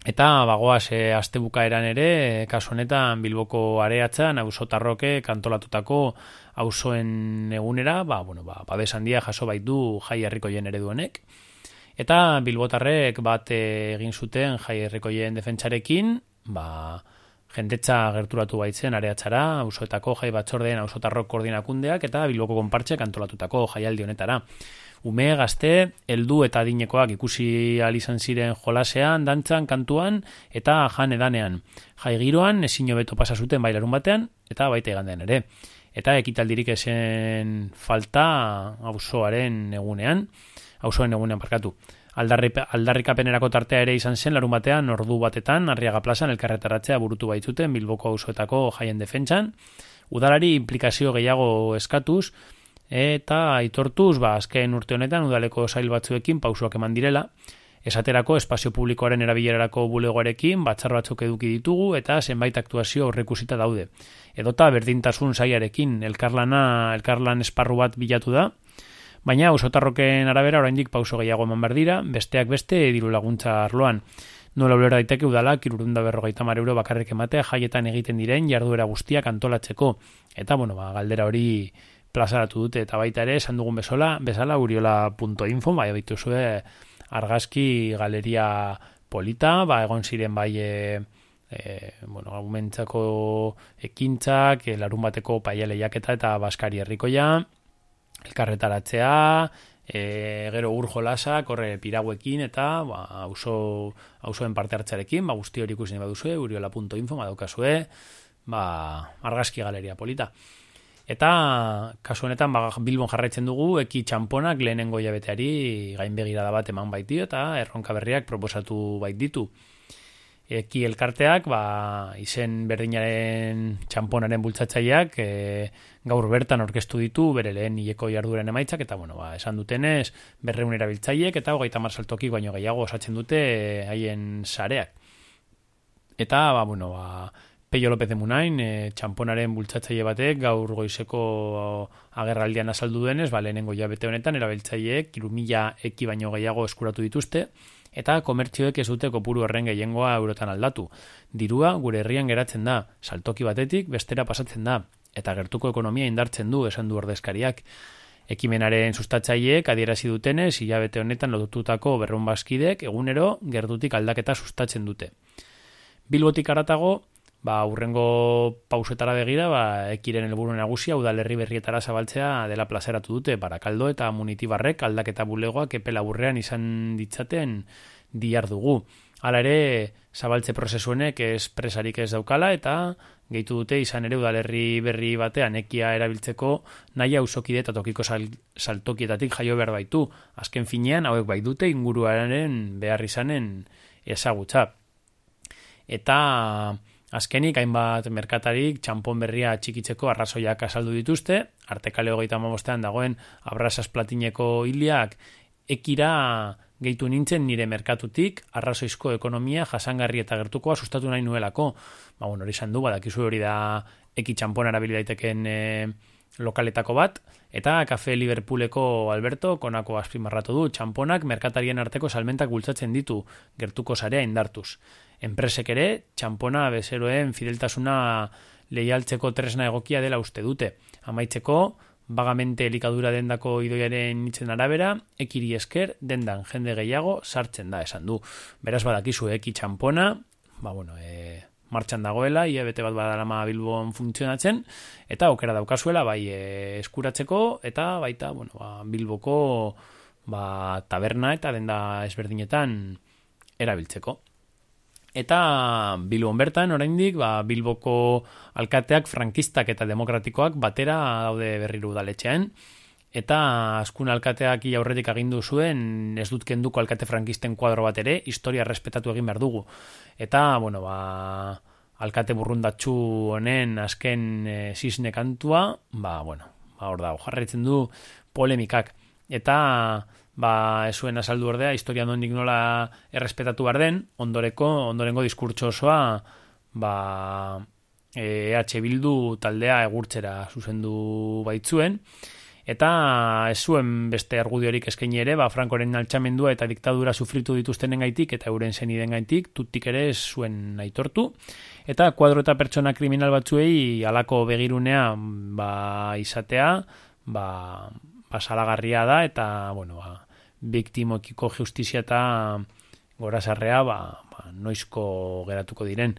Eta bagoaz e, eran ere, kasu honetan Bilboko areatzen, ausotarroke kantolatutako auzoen egunera, ba, bueno, ba, babes handia jaso baitu jai herriko jen ereduenek. Eta Bilbotarrek bat egin zuten jai herrikoien defentsarekin, ba, jendetza gerturatu baitzen areatzara, ausoetako jai batzordeen ausotarrok koordinakundeak eta Bilboko konpartxek antolatutako jaialdi honetara. Ume gazte, heldu eta adinekoak ikusi izan ziren jolasean, dantzan, kantuan eta jan edanean. Jai giroan, ezin beto pasa zuten bailarun batean eta baita egandean ere. Eta ekitaldirik esen falta auzoaren egunean auzoen egunean parkatu. Aldarri, aldarrikapenerako tartea ere izan zen larun batean ordu batetan Arriaga Plazan elkarretaratzea burutu baitzuten Bilboko auzoetako jaien defentsan. Udalari implikazio gehiago eskatuz eta aitortuz ba azken urte honetan udaleko sail batzuekin pausoak eman direla. Esaterako espazio publikoaren erabilerarako bulegoarekin batzar batzuk eduki ditugu eta zenbait aktuazio aurreikusita daude. Edota berdintasun saiarekin elkarlana elkarlan esparru bat bilatu da Baina usotarroken arabera oraindik pauso gehiago eman behar dira, besteak beste diru laguntza arloan. Nola ulera daiteke udala, kirurunda berrogeita mar euro bakarrik ematea jaietan egiten diren jarduera guztiak antolatzeko. Eta, bueno, ba, galdera hori plazaratu dute eta baita ere, esan dugun besola, bezala uriola.info, bai, baitu zue argazki galeria polita, ba, egon ziren bai e, e, bueno, argumentzako ekintzak, e, larun bateko paialeiak eta eta baskari herrikoia, elkarretaratzea, e, gero ur jolasa, korre piraguekin eta ba, auzo, auzoen parte hartzarekin, ba, guzti hori ikusi baduzue, uriola.info, madaukazue, ba, argazki galeria polita. Eta, kasu honetan, ba, Bilbon jarraitzen dugu, eki txamponak lehenengo jabeteari gainbegirada bat eman baitio, eta erronka berriak proposatu bait ditu eki elkarteak, ba, izen berdinaren txamponaren bultzatzaileak e, gaur bertan orkestu ditu bere lehen hileko jarduren emaitzak, eta bueno, ba, esan dutenez berreun erabiltzaileek eta hogeita marsaltoki baino gehiago osatzen dute e, haien sareak. Eta, ba, bueno, ba, Peio López de Munain, e, txamponaren bultzatzaile batek gaur goizeko agerraldian azaldu denez, ba, lehenengo jabete honetan erabiltzaileek irumila eki baino gehiago eskuratu dituzte, eta komertzioek ez dute kopuru horren gehiengoa eurotan aldatu. Dirua gure herrian geratzen da, saltoki batetik bestera pasatzen da, eta gertuko ekonomia indartzen du esan du ordezkariak. Ekimenaren sustatzaileek adierazi dutenez hilabete honetan lotutako berrun bazkidek egunero gertutik aldaketa sustatzen dute. Bilbotik aratago, ba, urrengo pausetara begira, ba, ekiren helburu nagusia udalerri berrietara zabaltzea dela plazeratu dute, barakaldo eta munitibarrek aldaketa bulegoak epela burrean izan ditzaten diar dugu. Hala ere, zabaltze prozesuenek espresarik ez daukala eta gehitu dute izan ere udalerri berri batean ekia erabiltzeko nahi hausokide eta tokiko sal, saltokietatik jaio behar baitu. Azken finean, hauek bai dute inguruaren behar izanen ezagutza. Eta Azkenik, hainbat merkatarik txampon berria txikitzeko arrazoiak azaldu dituzte, artekale hogeita mamostean dagoen abrazaz platineko hiliak ekira gehitu nintzen nire merkatutik. Arrazoizko ekonomia jasangarri eta gertukoa sustatu nahi nuelako. Ba, bueno, hori izan du, badakizu hori da eki txampon daiteken e, lokaletako bat, eta kafe Liverpooleko Alberto konako azpimarratu du, txamponak merkatarien arteko salmentak bultzatzen ditu gertuko sarea indartuz enpresek ere, txampona bezeroen fideltasuna lehialtzeko tresna egokia dela uste dute. Amaitzeko, bagamente elikadura dendako idoiaren itzen arabera, ekiri esker dendan jende gehiago sartzen da esan du. Beraz badakizu eki txampona, ba bueno, e, martxan dagoela, ia bete bat badarama Bilbon funtzionatzen, eta okera daukazuela, bai e, eskuratzeko, eta baita, bueno, ba, Bilboko ba, taberna eta denda ezberdinetan erabiltzeko. Eta Bilbon bertan, oraindik, ba, Bilboko alkateak frankistak eta demokratikoak batera daude berriru udaletxean. Eta askun alkateak aurretik agindu zuen, ez dut kenduko alkate frankisten kuadro bat ere, historia respetatu egin behar dugu. Eta, bueno, ba, alkate burrundatxu honen azken e, kantua, ba, bueno, ba, hor da, jarretzen du polemikak. Eta, ba, esuen azaldu ordea, historia nondik nola errespetatu bar den, ondoreko, ondorengo diskurtso osoa, ba, EH Bildu taldea egurtzera zuzendu baitzuen, eta ez zuen beste argudiorik eskaini ere, ba, Frankoren altxamendua eta diktadura sufritu dituztenen gaitik, eta euren zeniden gaitik, tutik ere ez zuen aitortu, eta kuadro eta pertsona kriminal batzuei alako begirunea ba, izatea, ba, basalagarria da, eta, bueno, ba, biktimokiko justizia eta gorazarrea ba, ba, noizko geratuko diren.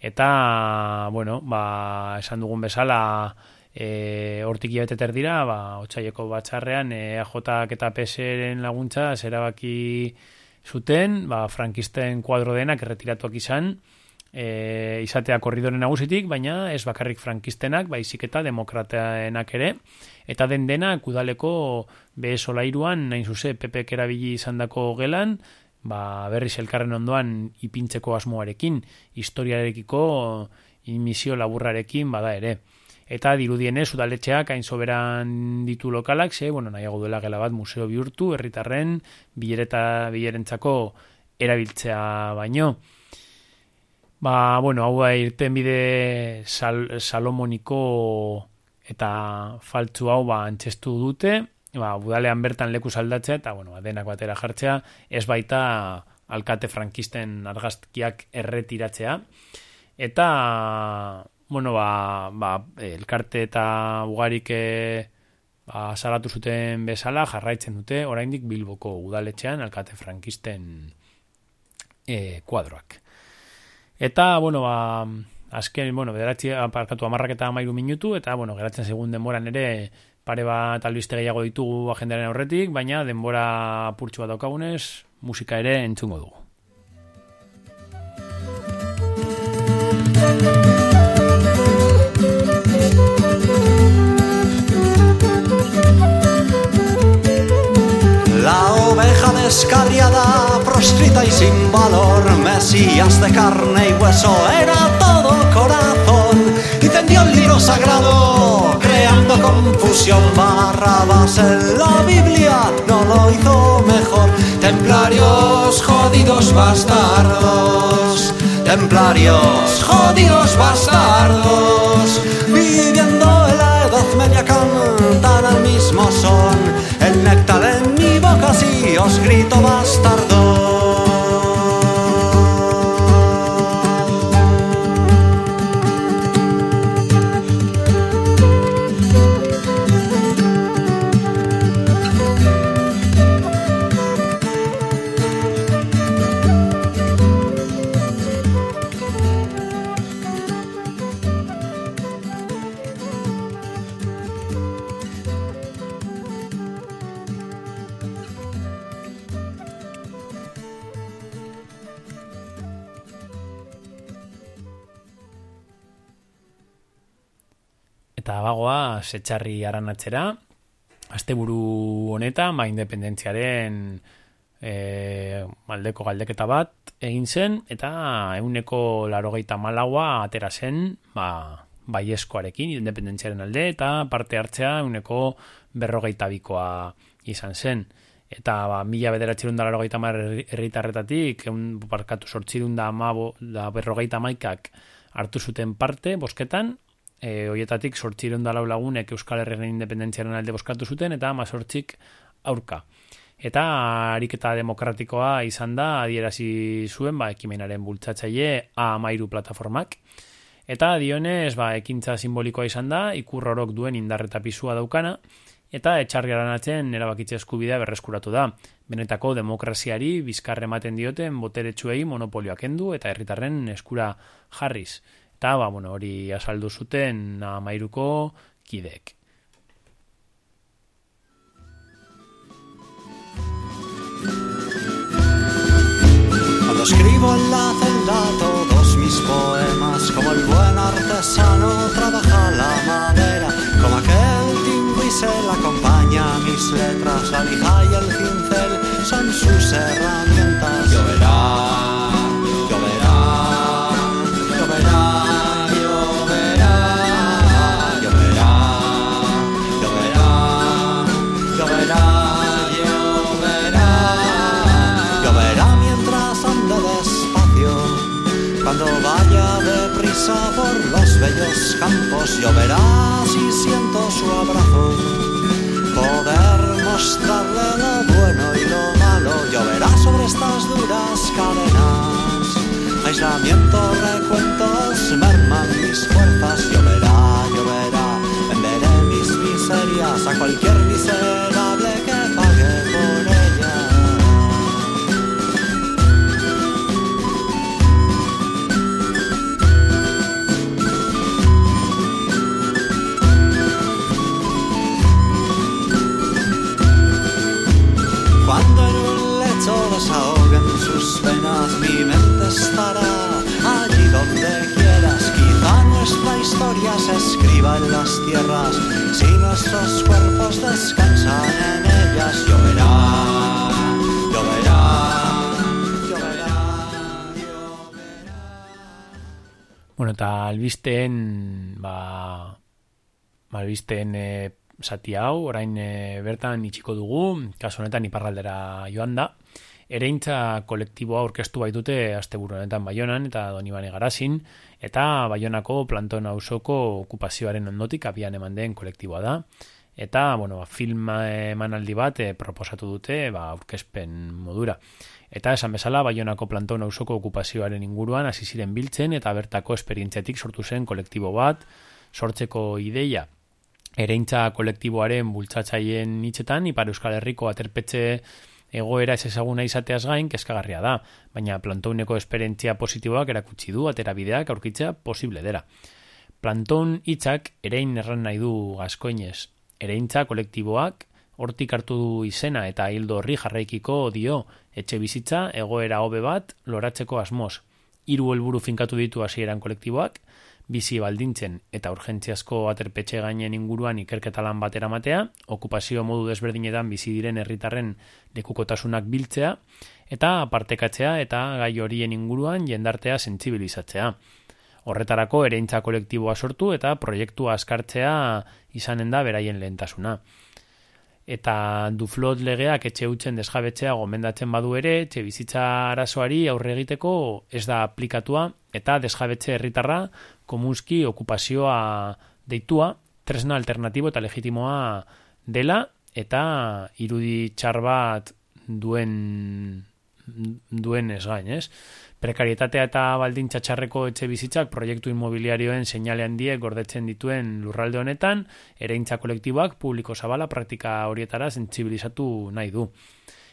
Eta, bueno, ba, esan dugun bezala, e, hortik iabeteter dira, ba, otxaieko batxarrean, e, AJ eta PSren laguntza, zerabaki zuten, ba, frankisten kuadro denak erretiratuak izan, e, izatea korridoren nagusitik, baina ez bakarrik frankistenak, baizik eta demokrataenak ere, eta den dena kudaleko be solairuan, nain zuze, pepek erabili izan dako gelan, ba, berriz elkarren ondoan ipintzeko asmoarekin, historiarekiko imisio laburrarekin bada ere. Eta dirudienez, udaletxeak hain soberan ditu lokalak, ze, bueno, nahiago duela gela bat museo bihurtu, herritarren, bilereta bilerentzako erabiltzea baino. Ba, bueno, hau da irten bide sal, salomoniko eta faltzu hau ba antzestu dute, ba, budalean bertan leku saldatzea eta bueno, ba, denak batera jartzea, ez baita alkate frankisten argazkiak erretiratzea. Eta, bueno, ba, ba, elkarte eta ugarik eh, ba, salatu zuten bezala jarraitzen dute, oraindik bilboko udaletxean alkate frankisten e, kuadroak. Eta, bueno, ba, azken, bueno, bederatzi aparkatu amarrak eta amairu minutu, eta, bueno, geratzen segun denboran ere pare bat albiste gehiago ditugu agendaren aurretik, baina denbora purtsu bat daukagunez, musika ere entzungo dugu. Descarriada, prostrita y sin valor, Mesías de carne y hueso, era todo corazón. Incendió el libro sagrado, creando confusión. Barrabás en la Biblia no lo hizo mejor. Templarios, jodidos bastardos. Templarios, jodidos bastardos. Viviendo en la Edad Media cantan al mismo son. Os grito bastardo. Setxarri aranatzera, asteburu honetan, ba, independentziaren e, aldeko galdeketa bat egin zen, eta euneko larogeita malaua atera zen, ba, baieskoarekin, independentziaren alde, eta parte hartzea euneko berrogeita bikoa izan zen. Eta ba, mila bederatxerun da larogeita mar erritarretatik, eun parkatu sortzirun da, amabo, da berrogeita maikak hartu zuten parte, bosketan, e, oietatik sortziron dalau lagunek Euskal Herriaren independentziaren alde boskatu zuten, eta mazortzik aurka. Eta ariketa demokratikoa izan da, adierazi zuen, ba, ekimenaren bultzatzaile A amairu plataformak, Eta dionez, ba, ekintza simbolikoa izan da, ikurrorok duen indarreta pisua daukana, eta etxarriaran atzen erabakitze eskubidea berreskuratu da. Benetako demokraziari bizkarre ematen dioten boteretsuei monopolioak endu eta herritarren eskura jarriz. Eta, ba, bueno, hori azaldu zuten amairuko kidek. Cuando escribo en la celda todos mis poemas, como el buen artesano trabaja la madera, como aquel se la acompaña mis letras, la lija y el pincel son sus herramientas. Lloverá, Cuando vaya deprisa por los bellos campos, lloverá si siento su abrazo. Poder mostrarle lo bueno y lo malo, lloverá sobre estas duras cadenas. Aislamiento, recuentos, merman mis fuerzas, lloverá, lloverá. Venderé mis miserias a cualquier miserable eta albisteen, ba, albisteen e, zati hau, orain e, bertan itxiko dugu, kasu honetan iparraldera joan da. Ereintza kolektiboa aurkeztu baitute asteburu honetan Baionan eta Donibane Garasin, eta Baionako planton auzoko okupazioaren ondotik abian eman den kolektiboa da. Eta, bueno, ba, filma emanaldi bat e, proposatu dute ba, aurkezpen modura. Eta esan bezala, Baionako planton auzoko okupazioaren inguruan hasi ziren biltzen eta bertako esperientziatik sortu zen kolektibo bat, sortzeko ideia ereintza kolektiboaren bultzatzaien hitzetan, Ipar Euskal Herriko aterpetxe egoera ez ezaguna izateaz gain kezkagarria da, baina plantouneko esperientzia positiboak erakutsi du aterabideak aurkitzea posible dera. Planton hitzak erein erran nahi du gaskoinez. Ereintza kolektiboak hortik hartu du izena eta hildo horri jarraikiko dio etxe bizitza egoera hobe bat loratzeko asmoz. Hiru helburu finkatu ditu hasieran kolektiboak, bizi baldintzen eta urgentziazko aterpetxe gainen inguruan ikerketa lan batera matea, okupazio modu desberdinetan bizi diren herritarren lekukotasunak biltzea, eta partekatzea eta gai horien inguruan jendartea sentsibilizatzea. Horretarako ereintza kolektiboa sortu eta proiektua askartzea izanen da beraien lehentasuna. Eta duflot legeak etxe hutzen desjabetzea gomendatzen badu ere, etxe bizitza arazoari aurre egiteko ez da aplikatua eta desjabetze herritarra komunski okupazioa deitua, tresna alternatibo eta legitimoa dela eta irudi txar bat duen duen ez gain, ez? Prekarietatea eta baldintza txarreko etxe bizitzak proiektu inmobiliarioen seinale handiek gordetzen dituen lurralde honetan, ereintza kolektiboak publiko zabala praktika horietara sentsibilizatu nahi du.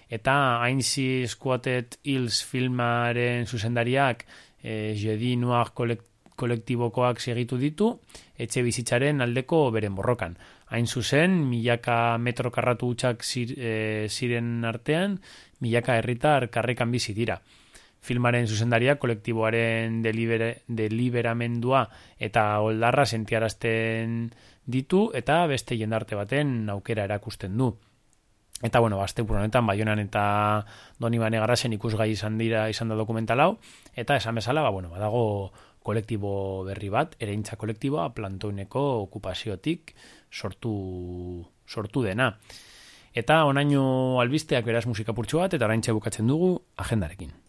Eta Ainsi Squatted Hills filmaren zuzendariak eh, Jedi Noir kolektibokoak segitu ditu, etxe bizitzaren aldeko beren borrokan. Hain zuzen, milaka metro karratu utxak zir, e, ziren artean, milaka herritar karrekan bizi dira. Filmaren zuzendaria kolektiboaren delibere, deliberamendua eta oldarra sentiarazten ditu eta beste jendarte baten aukera erakusten du. Eta bueno, aste honetan Baionan eta Donibane Garasen ikusgai izan dira izan da dokumental hau eta esan bezala, ba bueno, badago kolektibo berri bat, ereintza kolektiboa plantoineko okupaziotik sortu sortu dena. Eta onaino albisteak beraz musikapurtxo bat eta oraintxe bukatzen dugu agendarekin.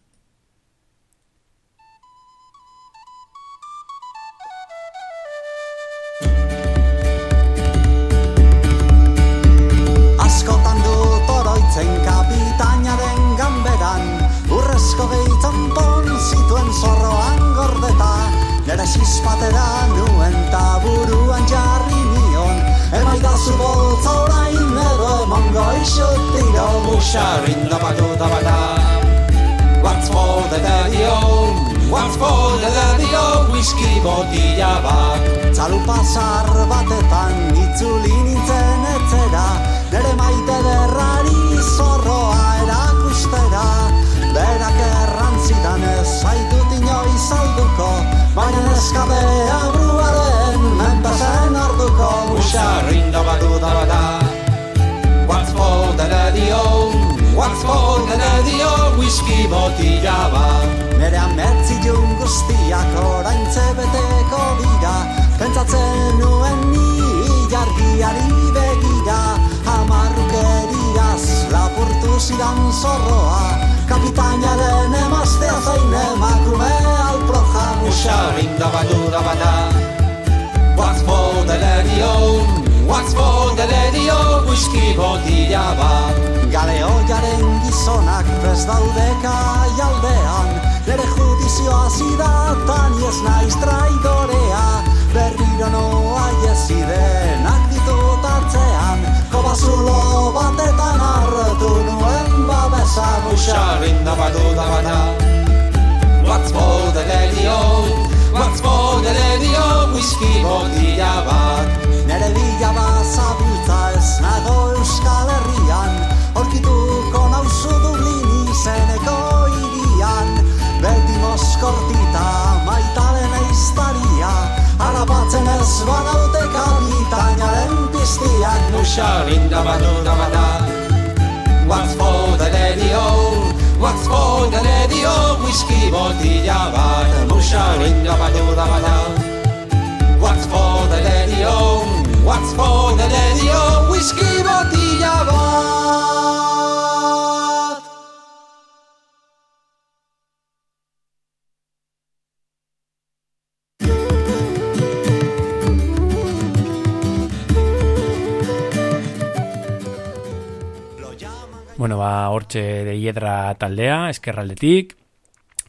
Genesis batera nuen taburuan jarri nion. Emaidazu boltza orain edo emango isut tiro Musarrin da batu da bata. What's for the daddy-o? What's for the daddy-o? Whisky botilla bat. Txalu pasar batetan itzuli nintzen etzera Nere maite derrari zorroa erakustera. Berak errantzidan ez zaitut inoiz alduko Baina eskabea bruaren menpezen orduko Musarrin da batu da bata What's for the daddy-o? What's for the daddy-o? Whisky botilla bat Nere ametzi jun guztiak orain beteko dira Pentsatzen nuen ni jargiari Hamarrukeriaz lapurtu zidan zorroa Kapitainaren emaztea zein emakume alproja Musarrin da batu da bata What's for the daddy-o? What's for the daddy-o? Whisky botilla bat Galeo jaren gizonak prest daude kaialdean Nere judizioa zidatan ez naiz traidorea Berriro noa jesidenak ditut atzean Kobazulo batetan hartu nuen babesa Musarrin da batu da bata What's for the daddy-o? What's for the daddy-o? Whisky botilla bat Nere bila bazabultza ez nago euskal herrian Horkituko nauzu Dublin izeneko irian Beti moskortita maitalen eiztaria Harrapatzen ez banaute kapitainaren piztiak Musarrin da batu da bata What's for the daddy-o? What's for the daddy-o? Whisky botilla bat Musarrin da batu da ba, hortxe de hiedra taldea, eskerraldetik,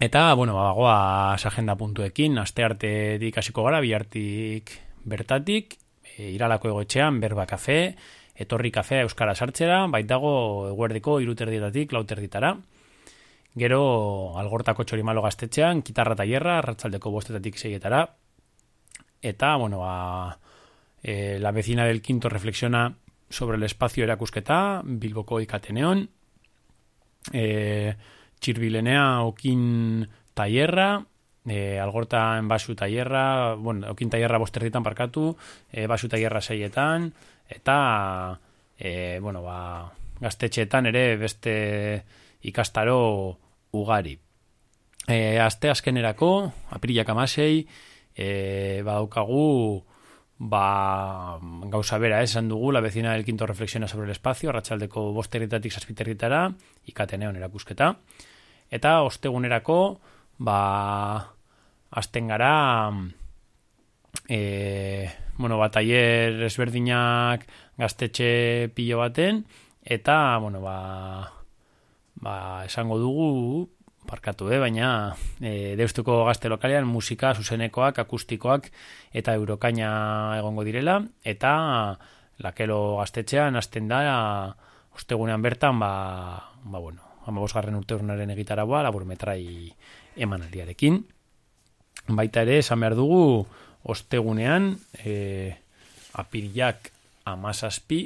eta, bueno, ba, bagoa agenda puntuekin, aste artetik hasiko gara, bihartik bertatik, e, iralako egoetxean, berba kafe, etorri kafea euskara sartzera, baitago eguerdiko iruterdietatik lauterditara. Gero, algortako txorimalo gaztetxean, kitarra tailerra, ratzaldeko bostetatik seietara. Eta, bueno, ba, e, la vecina del quinto reflexiona sobre el espacio erakusketa, Bilboko ikateneon, e, txirbilenea okin tailerra, e, algorta enbasu tailerra, bueno, okin tailerra bosterritan parkatu, e, basu tailerra seietan, eta, e, bueno, ba, gaztetxeetan ere beste ikastaro ugari. E, aste azkenerako, apirilak amasei, e, badaukagu, ba, gauza bera, esan dugu, la vecina del quinto reflexiona sobre el espacio, arratsaldeko bosterritatik saspiterritara, ikateneon erakusketa. Eta ostegunerako, ba, azten gara, e, bueno, ba, taier ezberdinak gaztetxe pilo baten, eta, bueno, ba, ba, esango dugu, parkatu, eh? baina e, deustuko gazte lokalean musika zuzenekoak, akustikoak eta eurokaina egongo direla, eta lakelo gaztetxean azten da ostegunean bertan, ba, ba bueno, amabosgarren urte urnaren egitaragoa, laburmetrai emanaldiarekin. Baita ere, esan behar dugu, ostegunean, e, apirilak amazazpi,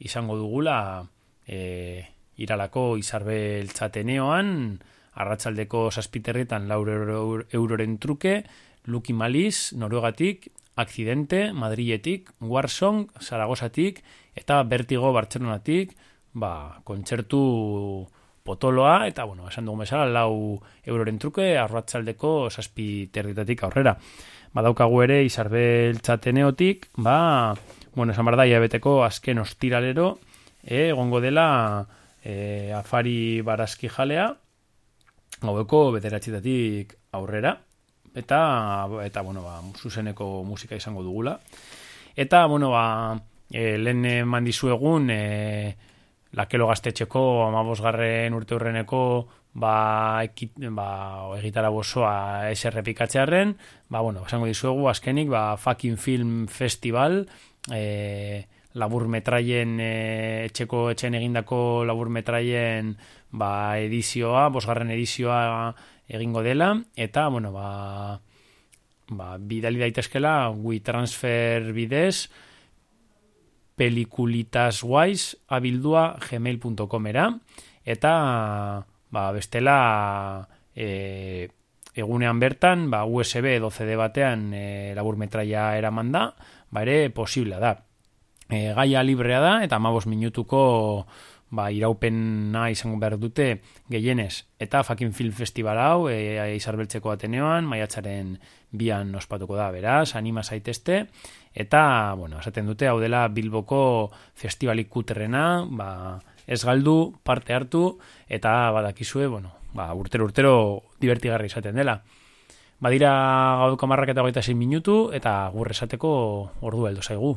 izango dugula, e, iralako izarbel txateneoan, arratsaldeko saspiterritan laur euro, euroren truke, Luki Maliz, Noruegatik, Akzidente, Madriletik, Warsong, Zaragozatik, eta Bertigo Bartzelonatik, ba, kontzertu potoloa, eta, bueno, esan dugu bezala, lau euroren truke, arratsaldeko saspiterritatik aurrera. Badaukagu ere, Isarbel txateneotik, ba, bueno, esan barda, beteko azken ostiralero, e, gongo dela, e, afari barazki jalea, gaueko bederatxetatik aurrera, eta, eta bueno, ba, zuzeneko musika izango dugula. Eta, bueno, ba, e, lehen eman dizuegun, e, lakelo gaztetxeko, amabosgarren urte hurreneko ba, ekit, ba egitara bosoa ez errepikatzearen, ba, bueno, esango dizuegu, azkenik, ba, fucking film festival, e, labur metraien, e, etxeko etxen egindako labur metraien, ba, edizioa, bosgarren edizioa egingo dela, eta, bueno, ba, ba, bidali daitezkela, gui transfer bidez, pelikulitaswise abildua gmail.com era, eta ba, bestela e, egunean bertan, ba, USB edo CD batean e, labur metraia eraman da, ba ere posible da. E, gaia librea da, eta amabos minutuko ba, iraupena izango behar dute gehienez. Eta Fakin Film Festival hau, e, izarbeltzeko ateneoan, maiatzaren bian ospatuko da, beraz, anima zaitezte. Eta, bueno, esaten dute, hau dela Bilboko festivalik kuterrena, ba, ez galdu, parte hartu, eta badakizue, bueno, ba, urtero urtero divertigarri izaten dela. Badira gauduko marrak eta goita minutu, eta gurre esateko ordu heldu zaigu.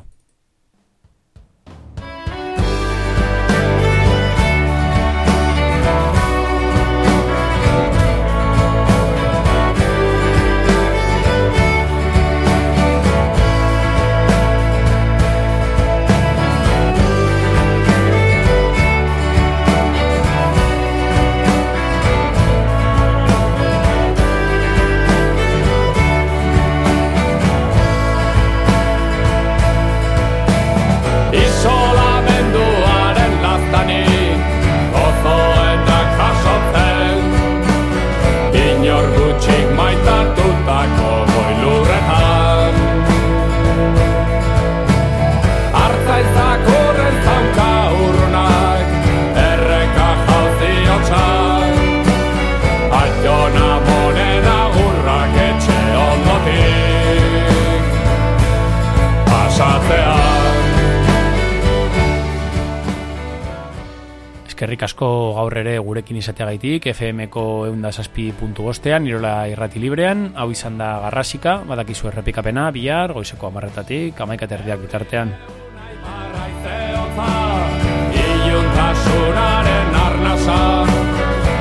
Eskerrik asko gaur ere gurekin izateagaitik FM-ko eunda saspi puntu bostean, irola irrati librean, hau izan da garrasika, badakizu errepikapena, bihar, goizeko amarretatik, amaikaterriak bitartean. Iluntasunaren arnasa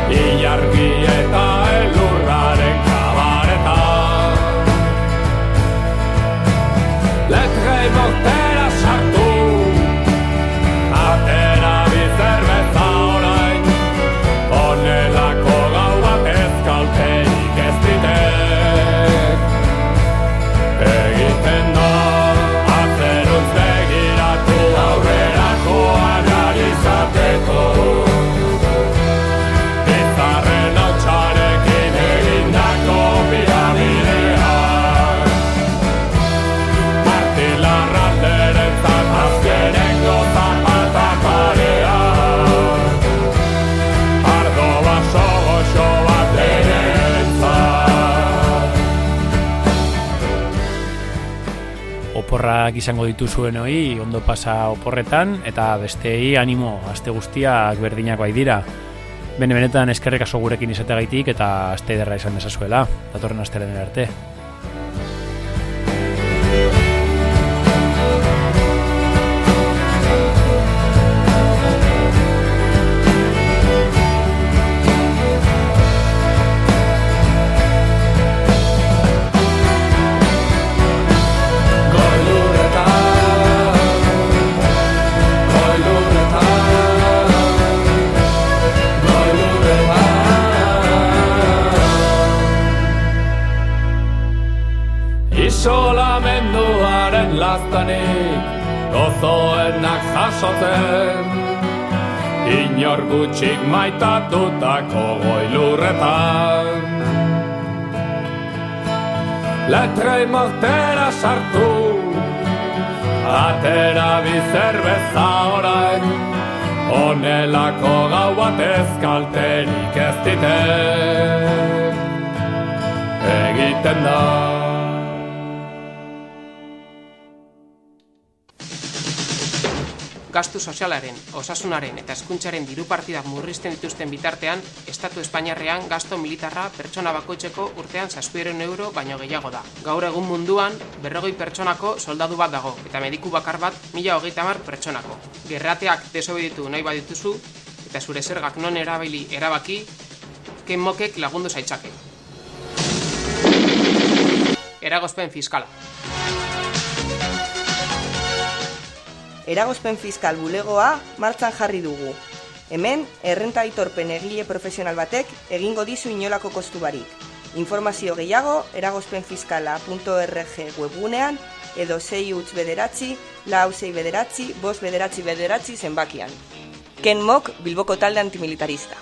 Ilargi eta elurraren Oporrak izango dituzuen hoi, ondo pasa oporretan, eta bestei animo, aste guztiak berdinak bai dira. Bene benetan eskerrek aso gurekin izateagaitik eta aste ederra izan dezazuela, datorren astelenen arte. Gutxik maitatutako goilurretan Letrei mortera sartu Atera bizerbeza orain. Honelako gau bat ezkalterik ez ditek Egiten da gastu sozialaren, osasunaren eta hezkuntzaren diru partidak murrizten dituzten bitartean, Estatu Espainiarrean gasto militarra pertsona bakoitzeko urtean 700 euro baino gehiago da. Gaur egun munduan, berrogei pertsonako soldadu bat dago, eta mediku bakar bat mila hogeita hamar pertsonako. Gerrateak desobeditu nahi badituzu, eta zure zergak non erabili erabaki, ken mokek lagundu zaitzake. Eragozpen fiskala. Eragozpen fiskal bulegoa martxan jarri dugu. Hemen, errenta aitorpen egile profesional batek egingo dizu inolako kostu barik. Informazio gehiago, eragozpenfiskala.org webgunean, edo sei utz bederatzi, lau sei bederatzi, bos bederatzi bederatzi zenbakian. Ken Mok, Bilboko talde antimilitarista.